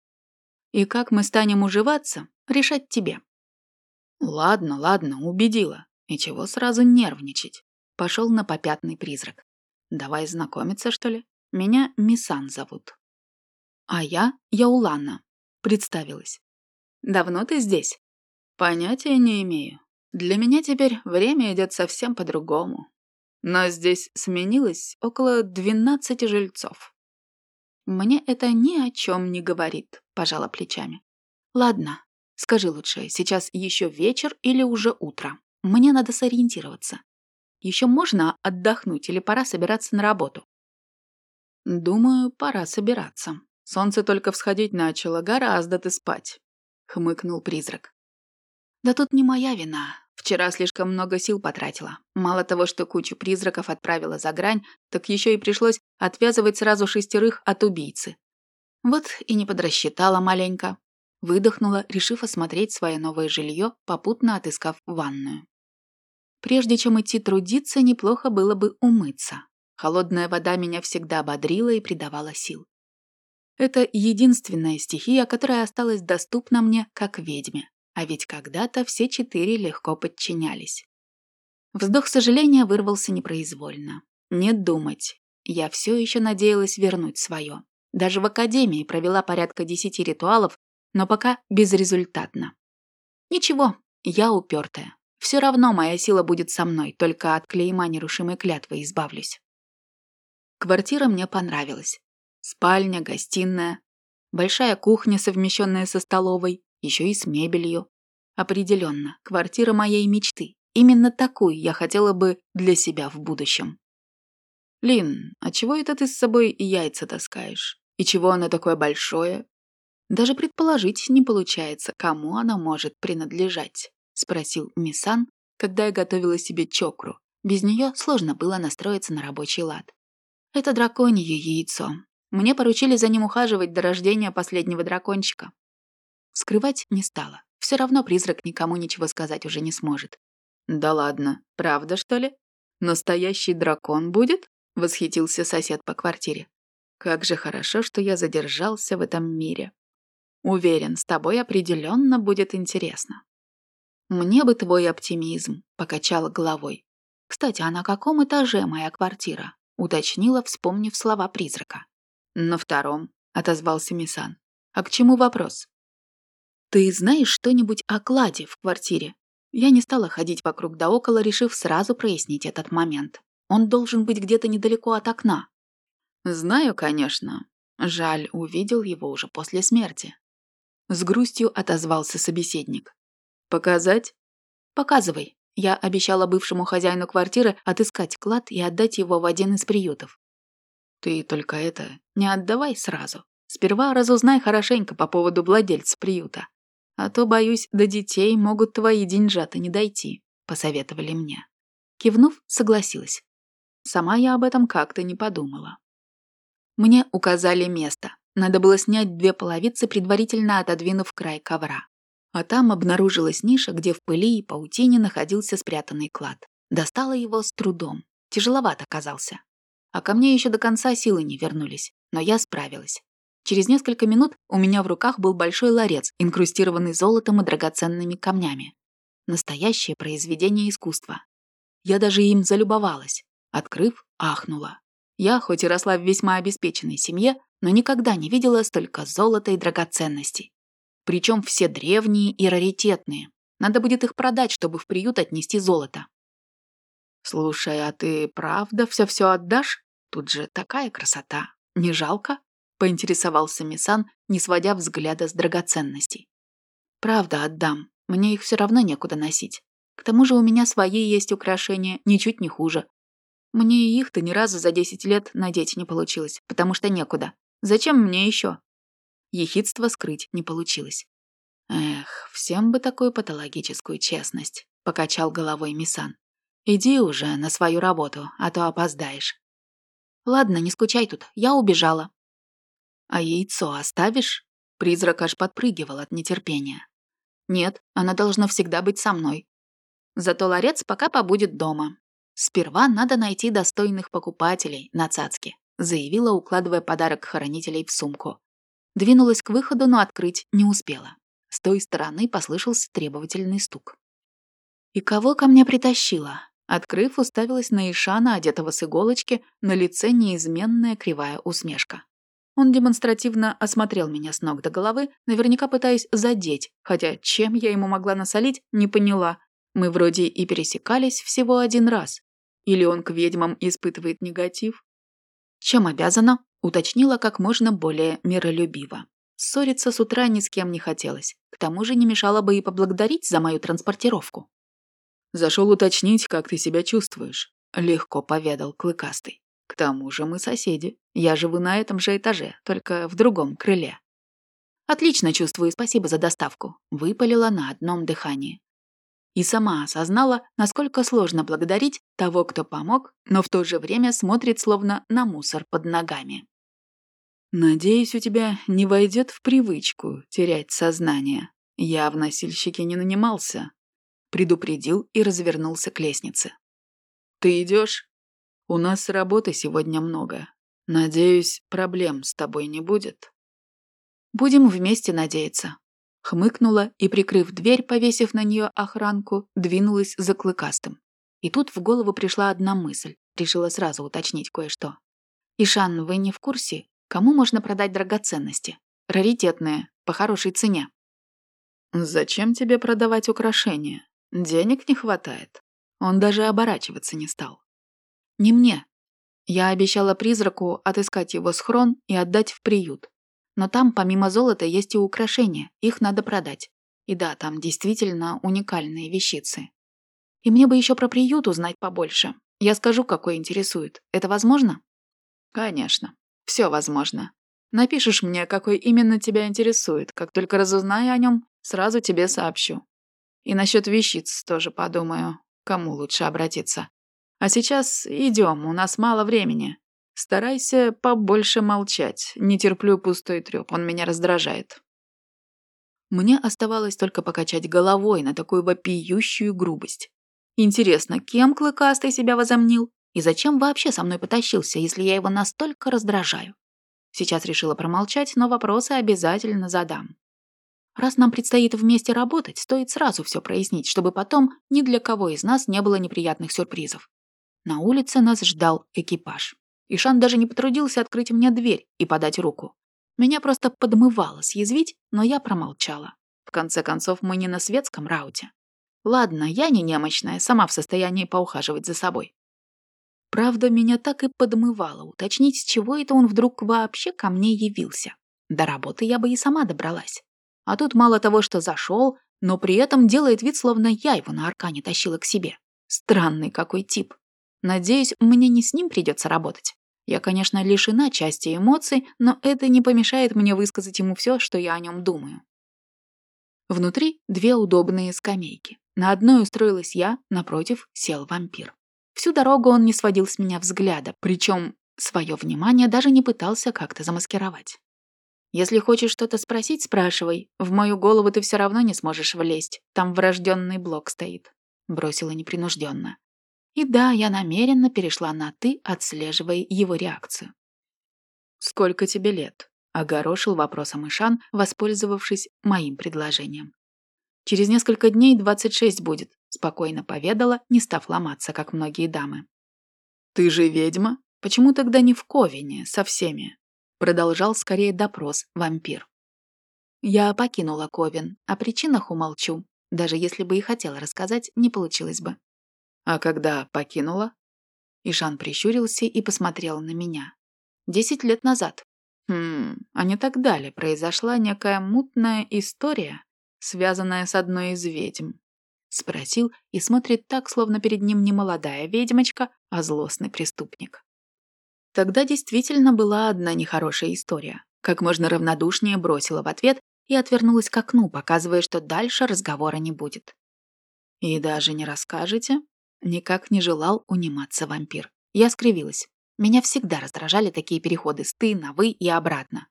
И как мы станем уживаться, решать тебе. Ладно, ладно, убедила. И чего сразу нервничать? Пошел на попятный призрак. Давай знакомиться, что ли? Меня Мисан зовут. А я Яулана. Представилась. Давно ты здесь? Понятия не имею. Для меня теперь время идет совсем по-другому. Но здесь сменилось около двенадцати жильцов. Мне это ни о чем не говорит, пожала плечами. Ладно, скажи лучше, сейчас еще вечер или уже утро? Мне надо сориентироваться. Еще можно отдохнуть или пора собираться на работу? Думаю, пора собираться. Солнце только всходить начало, гораздо ты спать, хмыкнул призрак. Да тут не моя вина. Вчера слишком много сил потратила. Мало того, что кучу призраков отправила за грань, так еще и пришлось отвязывать сразу шестерых от убийцы. Вот и не подрасчитала маленько. Выдохнула, решив осмотреть свое новое жилье, попутно отыскав ванную. Прежде чем идти трудиться, неплохо было бы умыться. Холодная вода меня всегда бодрила и придавала сил. Это единственная стихия, которая осталась доступна мне как ведьме. А ведь когда-то все четыре легко подчинялись. Вздох сожаления вырвался непроизвольно. Нет думать. Я все еще надеялась вернуть свое. Даже в академии провела порядка десяти ритуалов, но пока безрезультатно. Ничего, я упертая. Все равно моя сила будет со мной, только от клейма нерушимой клятвы избавлюсь. Квартира мне понравилась. Спальня, гостиная, большая кухня, совмещенная со столовой, еще и с мебелью. Определенно, квартира моей мечты. Именно такую я хотела бы для себя в будущем. Лин, а чего это ты с собой яйца таскаешь? И чего оно такое большое? Даже предположить не получается, кому оно может принадлежать. — спросил Мисан, когда я готовила себе чокру. Без нее сложно было настроиться на рабочий лад. «Это драконье яйцо. Мне поручили за ним ухаживать до рождения последнего дракончика». Скрывать не стала. Все равно призрак никому ничего сказать уже не сможет. «Да ладно, правда, что ли? Настоящий дракон будет?» — восхитился сосед по квартире. «Как же хорошо, что я задержался в этом мире. Уверен, с тобой определенно будет интересно». «Мне бы твой оптимизм», — покачала головой. «Кстати, а на каком этаже моя квартира?» — уточнила, вспомнив слова призрака. «На втором», — отозвался Мисан. «А к чему вопрос?» «Ты знаешь что-нибудь о кладе в квартире?» Я не стала ходить вокруг да около, решив сразу прояснить этот момент. Он должен быть где-то недалеко от окна. «Знаю, конечно. Жаль, увидел его уже после смерти». С грустью отозвался собеседник. «Показать?» «Показывай». Я обещала бывшему хозяину квартиры отыскать клад и отдать его в один из приютов. «Ты только это не отдавай сразу. Сперва разузнай хорошенько по поводу владельца приюта. А то, боюсь, до детей могут твои деньжата не дойти», — посоветовали мне. Кивнув, согласилась. Сама я об этом как-то не подумала. Мне указали место. Надо было снять две половицы, предварительно отодвинув край ковра. А там обнаружилась ниша, где в пыли и паутине находился спрятанный клад. Достала его с трудом. Тяжеловат оказался. А ко мне еще до конца силы не вернулись, но я справилась. Через несколько минут у меня в руках был большой ларец, инкрустированный золотом и драгоценными камнями. Настоящее произведение искусства. Я даже им залюбовалась. Открыв, ахнула. Я, хоть и росла в весьма обеспеченной семье, но никогда не видела столько золота и драгоценностей. Причем все древние и раритетные. Надо будет их продать, чтобы в приют отнести золото. «Слушай, а ты правда все-все отдашь? Тут же такая красота. Не жалко?» — поинтересовался Мисан, не сводя взгляда с драгоценностей. «Правда отдам. Мне их все равно некуда носить. К тому же у меня свои есть украшения, ничуть не хуже. Мне и их-то ни разу за десять лет надеть не получилось, потому что некуда. Зачем мне еще? Ехидство скрыть не получилось. Эх, всем бы такую патологическую честность, покачал головой Мисан. Иди уже на свою работу, а то опоздаешь. Ладно, не скучай тут, я убежала. А яйцо оставишь? Призрак аж подпрыгивал от нетерпения. Нет, она должна всегда быть со мной. Зато ларец пока побудет дома. Сперва надо найти достойных покупателей на цацки, заявила, укладывая подарок хранителей в сумку. Двинулась к выходу, но открыть не успела. С той стороны послышался требовательный стук. «И кого ко мне притащила?» Открыв, уставилась на Ишана, одетого с иголочки, на лице неизменная кривая усмешка. Он демонстративно осмотрел меня с ног до головы, наверняка пытаясь задеть, хотя чем я ему могла насолить, не поняла. Мы вроде и пересекались всего один раз. Или он к ведьмам испытывает негатив? Чем обязана? Уточнила как можно более миролюбиво. Ссориться с утра ни с кем не хотелось. К тому же не мешало бы и поблагодарить за мою транспортировку. Зашел уточнить, как ты себя чувствуешь. Легко поведал Клыкастый. К тому же мы соседи. Я живу на этом же этаже, только в другом крыле. Отлично чувствую, спасибо за доставку. Выпалила на одном дыхании. И сама осознала, насколько сложно благодарить того, кто помог, но в то же время смотрит словно на мусор под ногами. «Надеюсь, у тебя не войдет в привычку терять сознание. Я в носильщике не нанимался», — предупредил и развернулся к лестнице. «Ты идешь? У нас работы сегодня много. Надеюсь, проблем с тобой не будет». «Будем вместе надеяться», Хмыкнула и, прикрыв дверь, повесив на нее охранку, двинулась за клыкастым. И тут в голову пришла одна мысль. Решила сразу уточнить кое-что. «Ишан, вы не в курсе, кому можно продать драгоценности? Раритетные, по хорошей цене». «Зачем тебе продавать украшения? Денег не хватает». Он даже оборачиваться не стал. «Не мне. Я обещала призраку отыскать его схрон и отдать в приют. Но там помимо золота есть и украшения, их надо продать. И да, там действительно уникальные вещицы. И мне бы еще про приют узнать побольше. Я скажу, какой интересует. Это возможно? Конечно. Все возможно. Напишешь мне, какой именно тебя интересует. Как только разузнаю о нем, сразу тебе сообщу. И насчет вещиц тоже подумаю, кому лучше обратиться. А сейчас идем, у нас мало времени. Старайся побольше молчать. Не терплю пустой трёп, он меня раздражает. Мне оставалось только покачать головой на такую вопиющую грубость. Интересно, кем Клыкастый себя возомнил? И зачем вообще со мной потащился, если я его настолько раздражаю? Сейчас решила промолчать, но вопросы обязательно задам. Раз нам предстоит вместе работать, стоит сразу все прояснить, чтобы потом ни для кого из нас не было неприятных сюрпризов. На улице нас ждал экипаж. Ишан даже не потрудился открыть мне дверь и подать руку. Меня просто подмывало съязвить, но я промолчала. В конце концов, мы не на светском рауте. Ладно, я не немощная, сама в состоянии поухаживать за собой. Правда, меня так и подмывало уточнить, с чего это он вдруг вообще ко мне явился. До работы я бы и сама добралась. А тут мало того, что зашел, но при этом делает вид, словно я его на аркане тащила к себе. Странный какой тип. Надеюсь, мне не с ним придется работать. Я, конечно, лишена части эмоций, но это не помешает мне высказать ему все, что я о нем думаю. Внутри две удобные скамейки. На одной устроилась я, напротив сел вампир. Всю дорогу он не сводил с меня взгляда, причем свое внимание даже не пытался как-то замаскировать. Если хочешь что-то спросить, спрашивай. В мою голову ты все равно не сможешь влезть. Там врожденный блок стоит. Бросила непринужденно. И да, я намеренно перешла на «ты», отслеживая его реакцию. «Сколько тебе лет?» — огорошил вопросом Ишан, воспользовавшись моим предложением. «Через несколько дней 26 будет», — спокойно поведала, не став ломаться, как многие дамы. «Ты же ведьма? Почему тогда не в Ковине со всеми?» Продолжал скорее допрос вампир. «Я покинула Ковен, о причинах умолчу. Даже если бы и хотела рассказать, не получилось бы. А когда покинула? Ишан прищурился и посмотрел на меня. Десять лет назад. Хм, а не так далее произошла некая мутная история, связанная с одной из ведьм. Спросил и смотрит так, словно перед ним не молодая ведьмочка, а злостный преступник. Тогда действительно была одна нехорошая история. Как можно равнодушнее бросила в ответ и отвернулась к окну, показывая, что дальше разговора не будет. «И даже не расскажете?» Никак не желал униматься вампир. Я скривилась. Меня всегда раздражали такие переходы с «ты» на «вы» и обратно.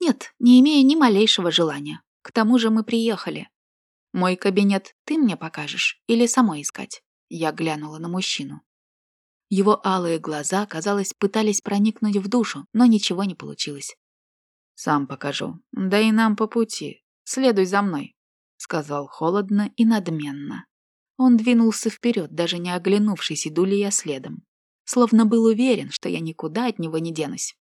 «Нет, не имею ни малейшего желания. К тому же мы приехали. Мой кабинет ты мне покажешь или самой искать?» Я глянула на мужчину. Его алые глаза, казалось, пытались проникнуть в душу, но ничего не получилось. «Сам покажу. Да и нам по пути. Следуй за мной», — сказал холодно и надменно. Он двинулся вперед, даже не оглянувшись, иду ли я следом. Словно был уверен, что я никуда от него не денусь.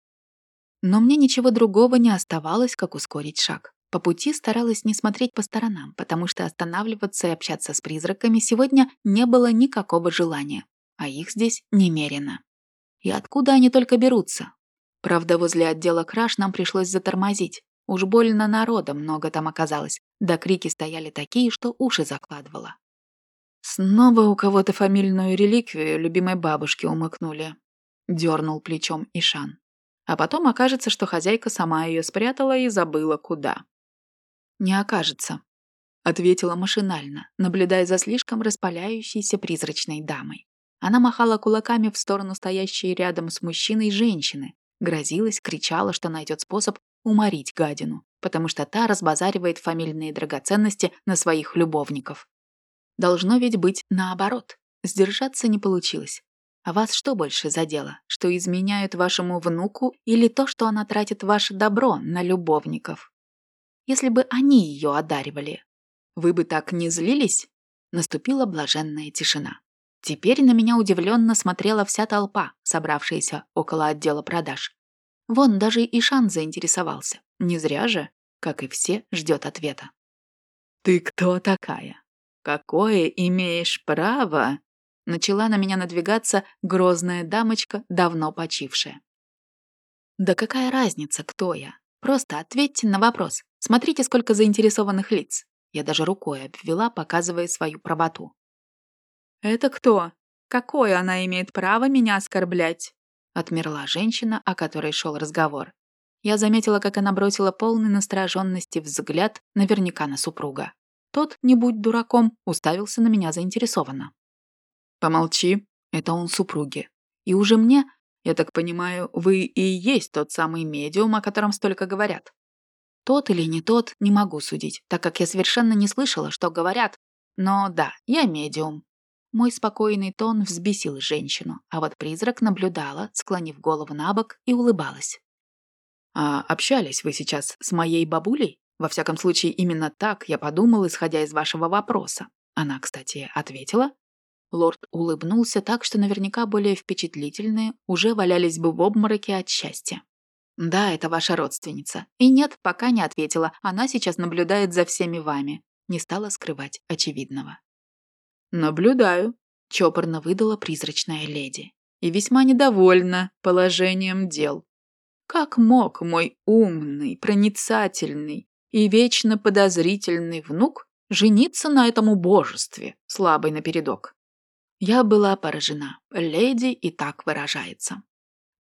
Но мне ничего другого не оставалось, как ускорить шаг. По пути старалась не смотреть по сторонам, потому что останавливаться и общаться с призраками сегодня не было никакого желания, а их здесь немерено. И откуда они только берутся? Правда, возле отдела краж нам пришлось затормозить. Уж больно народа много там оказалось, да крики стояли такие, что уши закладывало. Снова у кого-то фамильную реликвию любимой бабушки умыкнули. Дернул плечом Ишан. А потом окажется, что хозяйка сама ее спрятала и забыла куда. «Не окажется», — ответила машинально, наблюдая за слишком распаляющейся призрачной дамой. Она махала кулаками в сторону стоящей рядом с мужчиной женщины, грозилась, кричала, что найдет способ уморить гадину, потому что та разбазаривает фамильные драгоценности на своих любовников. Должно ведь быть наоборот. Сдержаться не получилось. А вас что больше задело? Что изменяют вашему внуку или то, что она тратит ваше добро на любовников? Если бы они ее одаривали, вы бы так не злились? Наступила блаженная тишина. Теперь на меня удивленно смотрела вся толпа, собравшаяся около отдела продаж. Вон даже Ишан заинтересовался. Не зря же, как и все, ждет ответа. «Ты кто такая?» «Какое имеешь право?» Начала на меня надвигаться грозная дамочка, давно почившая. «Да какая разница, кто я? Просто ответьте на вопрос. Смотрите, сколько заинтересованных лиц». Я даже рукой обвела, показывая свою правоту. «Это кто? Какое она имеет право меня оскорблять?» Отмерла женщина, о которой шел разговор. Я заметила, как она бросила полный настороженности взгляд наверняка на супруга. Тот, не будь дураком, уставился на меня заинтересованно. «Помолчи, это он супруги. И уже мне, я так понимаю, вы и есть тот самый медиум, о котором столько говорят». Тот или не тот, не могу судить, так как я совершенно не слышала, что говорят. Но да, я медиум. Мой спокойный тон взбесил женщину, а вот призрак наблюдала, склонив голову на бок и улыбалась. «А общались вы сейчас с моей бабулей?» Во всяком случае, именно так я подумал, исходя из вашего вопроса. Она, кстати, ответила. Лорд улыбнулся так, что наверняка более впечатлительные уже валялись бы в обмороке от счастья. «Да, это ваша родственница. И нет, пока не ответила. Она сейчас наблюдает за всеми вами». Не стала скрывать очевидного. «Наблюдаю», — чопорно выдала призрачная леди. «И весьма недовольна положением дел. Как мог мой умный, проницательный, и вечно подозрительный внук жениться на этом убожестве, слабой напередок. Я была поражена. Леди и так выражается.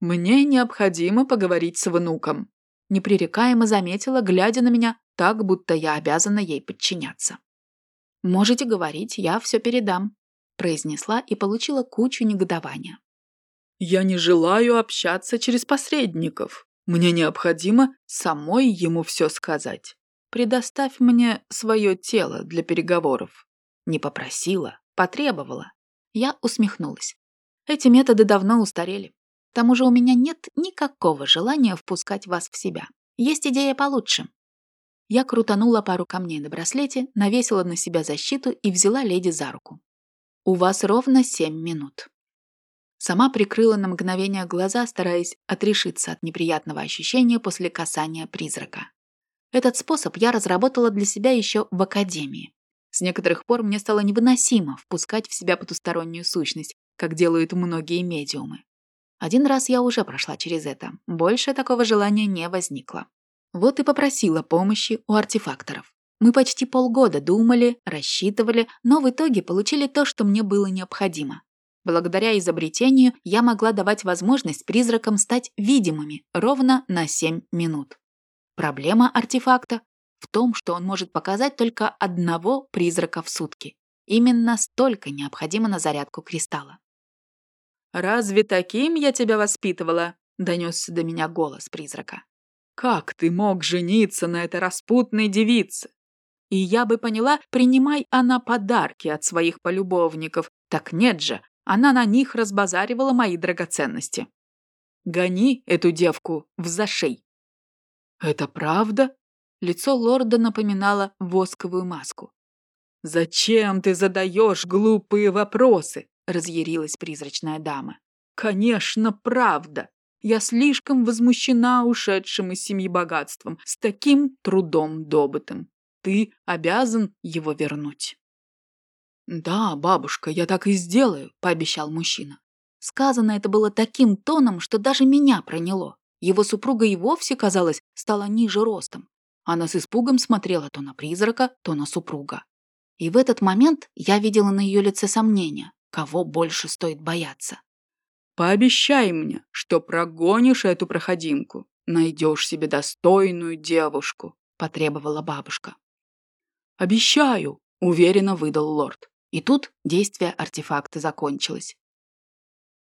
«Мне необходимо поговорить с внуком», — непререкаемо заметила, глядя на меня так, будто я обязана ей подчиняться. «Можете говорить, я все передам», — произнесла и получила кучу негодования. «Я не желаю общаться через посредников. Мне необходимо самой ему все сказать. Предоставь мне свое тело для переговоров. Не попросила, потребовала. Я усмехнулась. Эти методы давно устарели. К тому же у меня нет никакого желания впускать вас в себя. Есть идея получше. Я крутанула пару камней на браслете, навесила на себя защиту и взяла леди за руку. У вас ровно семь минут. Сама прикрыла на мгновение глаза, стараясь отрешиться от неприятного ощущения после касания призрака. Этот способ я разработала для себя еще в академии. С некоторых пор мне стало невыносимо впускать в себя потустороннюю сущность, как делают многие медиумы. Один раз я уже прошла через это. Больше такого желания не возникло. Вот и попросила помощи у артефакторов. Мы почти полгода думали, рассчитывали, но в итоге получили то, что мне было необходимо. Благодаря изобретению я могла давать возможность призракам стать видимыми ровно на 7 минут. Проблема артефакта в том, что он может показать только одного призрака в сутки. Именно столько необходимо на зарядку кристалла. «Разве таким я тебя воспитывала?» — донесся до меня голос призрака. «Как ты мог жениться на этой распутной девице? И я бы поняла, принимай она подарки от своих полюбовников. Так нет же, она на них разбазаривала мои драгоценности. Гони эту девку в зашей. «Это правда?» Лицо лорда напоминало восковую маску. «Зачем ты задаешь глупые вопросы?» — разъярилась призрачная дама. «Конечно, правда. Я слишком возмущена ушедшим из семьи богатством, с таким трудом добытым. Ты обязан его вернуть». «Да, бабушка, я так и сделаю», — пообещал мужчина. Сказано это было таким тоном, что даже меня проняло. Его супруга и вовсе, казалось, стала ниже ростом. Она с испугом смотрела то на призрака, то на супруга. И в этот момент я видела на ее лице сомнения, кого больше стоит бояться. «Пообещай мне, что прогонишь эту проходимку, найдешь себе достойную девушку», — потребовала бабушка. «Обещаю», — уверенно выдал лорд. И тут действие артефакта закончилось.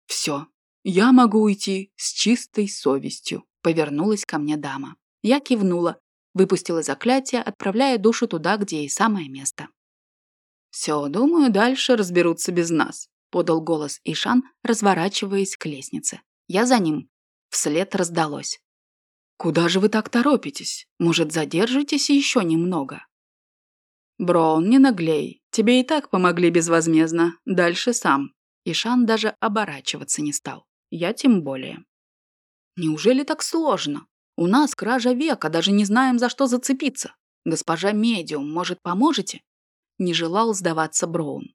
«Все, я могу уйти с чистой совестью», — повернулась ко мне дама. Я кивнула, выпустила заклятие, отправляя душу туда, где и самое место. «Все, думаю, дальше разберутся без нас», — подал голос Ишан, разворачиваясь к лестнице. Я за ним. Вслед раздалось. «Куда же вы так торопитесь? Может, задержитесь еще немного?» «Брон, не наглей. Тебе и так помогли безвозмездно. Дальше сам». Ишан даже оборачиваться не стал. Я тем более. Неужели так сложно? У нас кража века, даже не знаем, за что зацепиться. Госпожа Медиум, может, поможете? Не желал сдаваться Броун.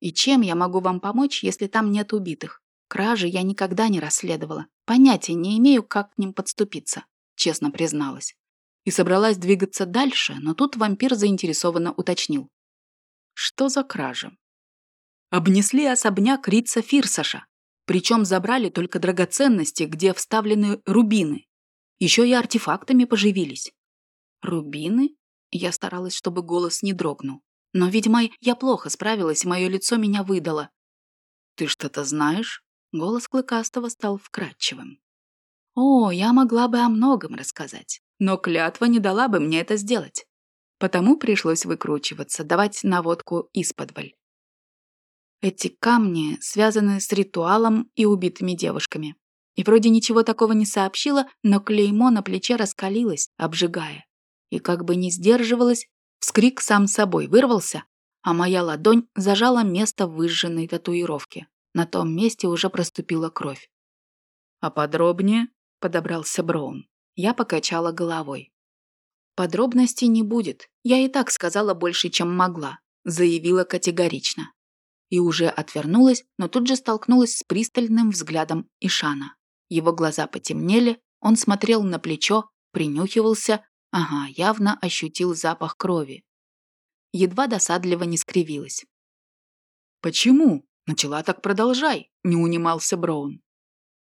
И чем я могу вам помочь, если там нет убитых? Кражи я никогда не расследовала. Понятия не имею, как к ним подступиться, честно призналась. И собралась двигаться дальше, но тут вампир заинтересованно уточнил. Что за кража? Обнесли особняк Рица Фирсаша. Причем забрали только драгоценности, где вставлены рубины. Еще и артефактами поживились. Рубины? Я старалась, чтобы голос не дрогнул. Но, видимо, я плохо справилась, и мое лицо меня выдало. «Ты что-то знаешь?» Голос Клыкастого стал вкрадчивым. «О, я могла бы о многом рассказать, но клятва не дала бы мне это сделать. Потому пришлось выкручиваться, давать наводку исподволь. Эти камни связаны с ритуалом и убитыми девушками. И вроде ничего такого не сообщила, но клеймо на плече раскалилось, обжигая. И как бы не сдерживалась, вскрик сам собой вырвался, а моя ладонь зажала место выжженной татуировки. На том месте уже проступила кровь. «А подробнее?» — подобрался Броун. Я покачала головой. «Подробностей не будет. Я и так сказала больше, чем могла», — заявила категорично и уже отвернулась, но тут же столкнулась с пристальным взглядом Ишана. Его глаза потемнели, он смотрел на плечо, принюхивался, ага, явно ощутил запах крови. Едва досадливо не скривилась. «Почему? Начала так продолжай», — не унимался Броун.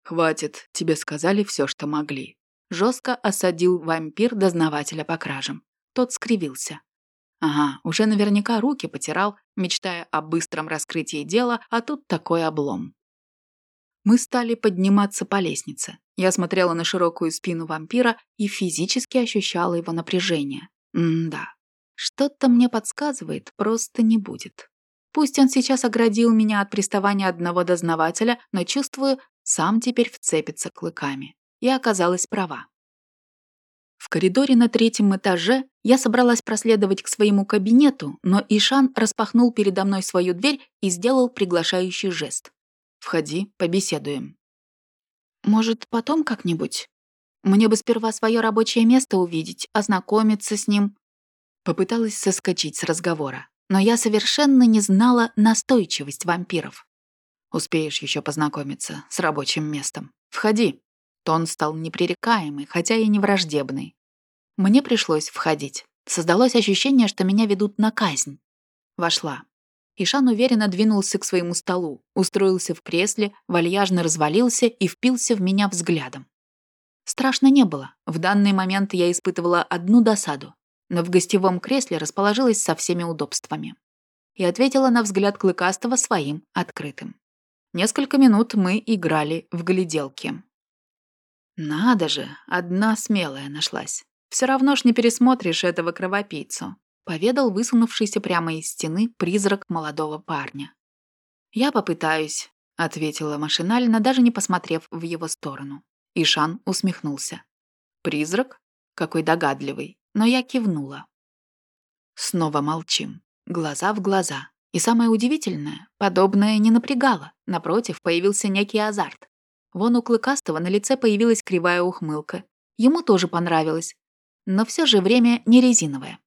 «Хватит, тебе сказали все, что могли». Жестко осадил вампир дознавателя по кражам. Тот скривился. Ага, уже наверняка руки потирал, мечтая о быстром раскрытии дела, а тут такой облом. Мы стали подниматься по лестнице. Я смотрела на широкую спину вампира и физически ощущала его напряжение. М-да. Что-то мне подсказывает, просто не будет. Пусть он сейчас оградил меня от приставания одного дознавателя, но чувствую, сам теперь вцепится клыками. И оказалась права. В коридоре на третьем этаже я собралась проследовать к своему кабинету, но Ишан распахнул передо мной свою дверь и сделал приглашающий жест. «Входи, побеседуем». «Может, потом как-нибудь? Мне бы сперва свое рабочее место увидеть, ознакомиться с ним». Попыталась соскочить с разговора. но я совершенно не знала настойчивость вампиров. Успеешь еще познакомиться с рабочим местом. Входи. Тон стал непререкаемый, хотя и не враждебный. Мне пришлось входить. Создалось ощущение, что меня ведут на казнь. Вошла. Ишан уверенно двинулся к своему столу, устроился в кресле, вальяжно развалился и впился в меня взглядом. Страшно не было. В данный момент я испытывала одну досаду, но в гостевом кресле расположилась со всеми удобствами. И ответила на взгляд Клыкастого своим, открытым. Несколько минут мы играли в гляделки. Надо же, одна смелая нашлась. Все равно ж не пересмотришь этого кровопийцу поведал высунувшийся прямо из стены призрак молодого парня. «Я попытаюсь», — ответила машинально, даже не посмотрев в его сторону. Ишан усмехнулся. «Призрак? Какой догадливый!» Но я кивнула. Снова молчим. Глаза в глаза. И самое удивительное, подобное не напрягало. Напротив, появился некий азарт. Вон у Клыкастого на лице появилась кривая ухмылка. Ему тоже понравилось. Но все же время не резиновое.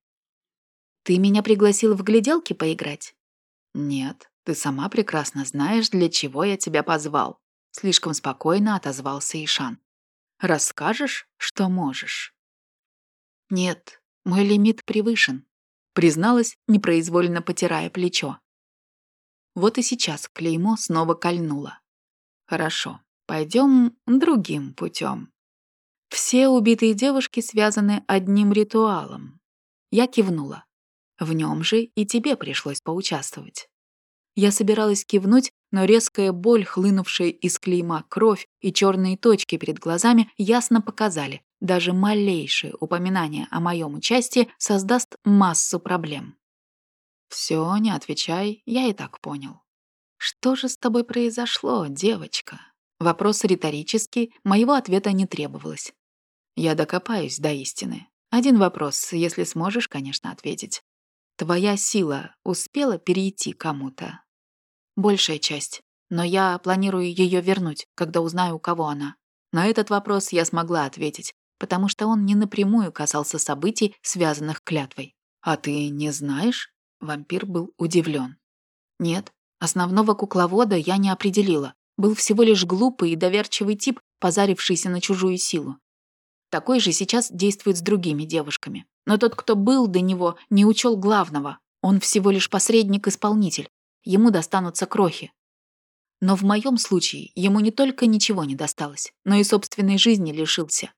Ты меня пригласил в гляделки поиграть? Нет, ты сама прекрасно знаешь, для чего я тебя позвал. Слишком спокойно отозвался Ишан. Расскажешь, что можешь? Нет, мой лимит превышен, призналась, непроизвольно потирая плечо. Вот и сейчас клеймо снова кольнуло. Хорошо, пойдем другим путем. Все убитые девушки связаны одним ритуалом. Я кивнула. В нем же и тебе пришлось поучаствовать. Я собиралась кивнуть, но резкая боль, хлынувшая из клейма кровь и черные точки перед глазами ясно показали, даже малейшее упоминание о моем участии создаст массу проблем. Все, не отвечай, я и так понял. Что же с тобой произошло, девочка? Вопрос риторический, моего ответа не требовалось. Я докопаюсь до истины. Один вопрос, если сможешь, конечно, ответить. Твоя сила успела перейти кому-то? Большая часть. Но я планирую ее вернуть, когда узнаю, у кого она. На этот вопрос я смогла ответить, потому что он не напрямую касался событий, связанных клятвой. «А ты не знаешь?» Вампир был удивлен. «Нет, основного кукловода я не определила. Был всего лишь глупый и доверчивый тип, позарившийся на чужую силу. Такой же сейчас действует с другими девушками. Но тот, кто был до него, не учел главного. Он всего лишь посредник-исполнитель. Ему достанутся крохи. Но в моем случае ему не только ничего не досталось, но и собственной жизни лишился.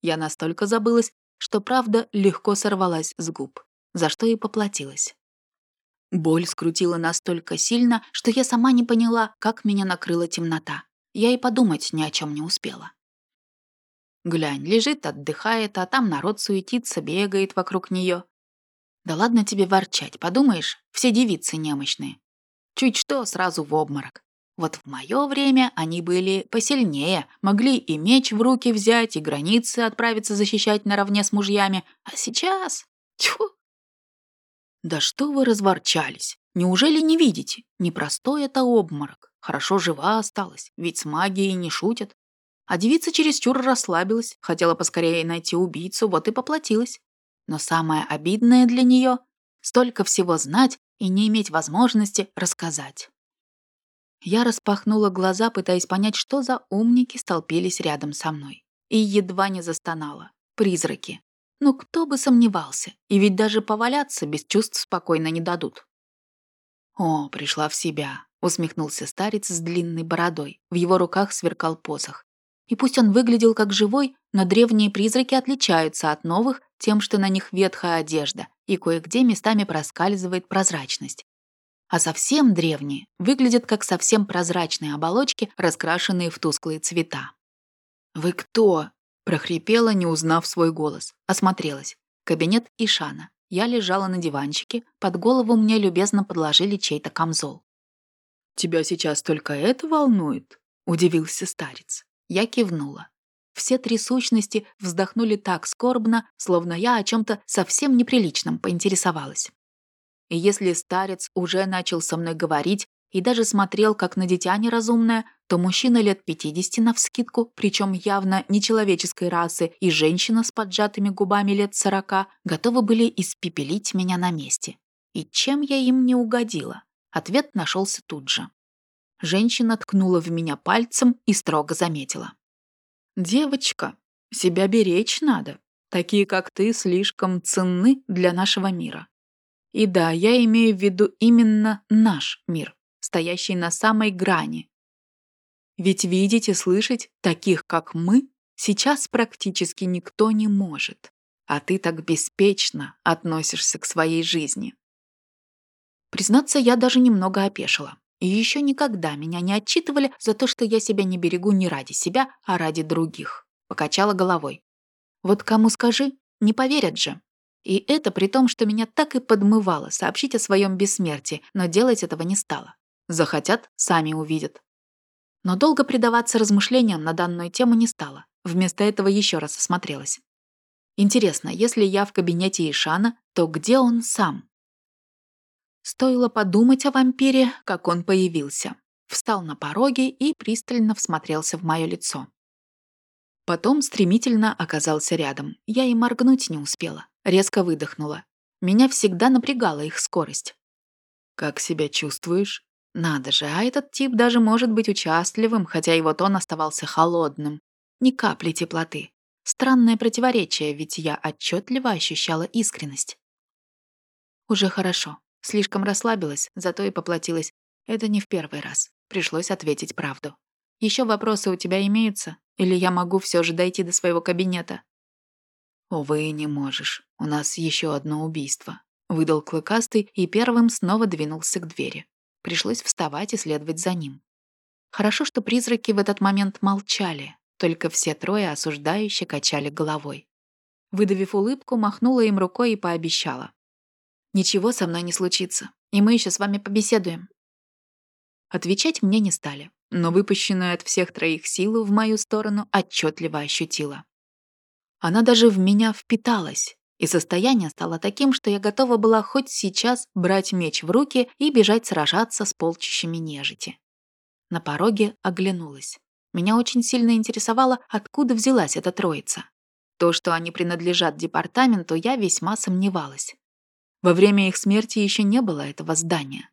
Я настолько забылась, что правда легко сорвалась с губ, за что и поплатилась. Боль скрутила настолько сильно, что я сама не поняла, как меня накрыла темнота. Я и подумать ни о чем не успела. Глянь, лежит, отдыхает, а там народ суетится, бегает вокруг нее. Да ладно тебе ворчать, подумаешь, все девицы немощные. Чуть что, сразу в обморок. Вот в мое время они были посильнее, могли и меч в руки взять, и границы отправиться защищать наравне с мужьями. А сейчас... Тьфу! Да что вы разворчались? Неужели не видите? Непростой это обморок. Хорошо жива осталась, ведь с магией не шутят. А девица чересчур расслабилась, хотела поскорее найти убийцу, вот и поплатилась. Но самое обидное для нее — столько всего знать и не иметь возможности рассказать. Я распахнула глаза, пытаясь понять, что за умники столпились рядом со мной. И едва не застонала. Призраки. Ну кто бы сомневался, и ведь даже поваляться без чувств спокойно не дадут. «О, пришла в себя», — усмехнулся старец с длинной бородой. В его руках сверкал посох. И пусть он выглядел как живой, но древние призраки отличаются от новых тем, что на них ветхая одежда, и кое-где местами проскальзывает прозрачность. А совсем древние выглядят как совсем прозрачные оболочки, раскрашенные в тусклые цвета. «Вы кто?» – прохрипела, не узнав свой голос. Осмотрелась. Кабинет Ишана. Я лежала на диванчике, под голову мне любезно подложили чей-то камзол. «Тебя сейчас только это волнует?» – удивился старец. Я кивнула. Все три сущности вздохнули так скорбно, словно я о чем-то совсем неприличном поинтересовалась. И если старец уже начал со мной говорить и даже смотрел как на дитя неразумное, то мужчина лет 50 навскидку, причем явно нечеловеческой расы, и женщина с поджатыми губами лет 40 готовы были испепелить меня на месте. И чем я им не угодила? Ответ нашелся тут же. Женщина ткнула в меня пальцем и строго заметила. «Девочка, себя беречь надо. Такие, как ты, слишком ценны для нашего мира. И да, я имею в виду именно наш мир, стоящий на самой грани. Ведь видеть и слышать таких, как мы, сейчас практически никто не может. А ты так беспечно относишься к своей жизни. Признаться, я даже немного опешила. И еще никогда меня не отчитывали за то, что я себя не берегу не ради себя, а ради других. Покачала головой. Вот кому скажи, не поверят же. И это при том, что меня так и подмывало сообщить о своем бессмертии, но делать этого не стало. Захотят, сами увидят. Но долго предаваться размышлениям на данную тему не стала. Вместо этого еще раз осмотрелась. Интересно, если я в кабинете Ишана, то где он сам? Стоило подумать о вампире, как он появился. Встал на пороге и пристально всмотрелся в мое лицо. Потом стремительно оказался рядом. Я и моргнуть не успела. Резко выдохнула. Меня всегда напрягала их скорость. «Как себя чувствуешь?» Надо же, а этот тип даже может быть участливым, хотя его тон оставался холодным. Ни капли теплоты. Странное противоречие, ведь я отчетливо ощущала искренность. Уже хорошо. Слишком расслабилась, зато и поплатилась. Это не в первый раз. Пришлось ответить правду. Еще вопросы у тебя имеются? Или я могу все же дойти до своего кабинета? Увы, не можешь. У нас еще одно убийство. Выдал клыкастый и первым снова двинулся к двери. Пришлось вставать и следовать за ним. Хорошо, что призраки в этот момент молчали, только все трое осуждающе качали головой. Выдавив улыбку, махнула им рукой и пообещала. Ничего со мной не случится, и мы еще с вами побеседуем. Отвечать мне не стали, но выпущенную от всех троих силу в мою сторону отчетливо ощутила. Она даже в меня впиталась, и состояние стало таким, что я готова была хоть сейчас брать меч в руки и бежать сражаться с полчищами нежити. На пороге оглянулась. Меня очень сильно интересовало, откуда взялась эта троица. То, что они принадлежат департаменту, я весьма сомневалась. Во время их смерти еще не было этого здания.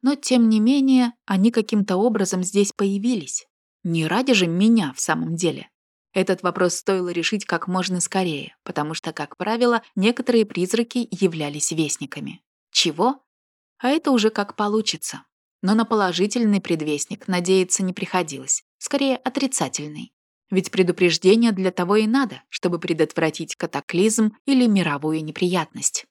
Но, тем не менее, они каким-то образом здесь появились. Не ради же меня в самом деле. Этот вопрос стоило решить как можно скорее, потому что, как правило, некоторые призраки являлись вестниками. Чего? А это уже как получится. Но на положительный предвестник надеяться не приходилось, скорее отрицательный. Ведь предупреждение для того и надо, чтобы предотвратить катаклизм или мировую неприятность.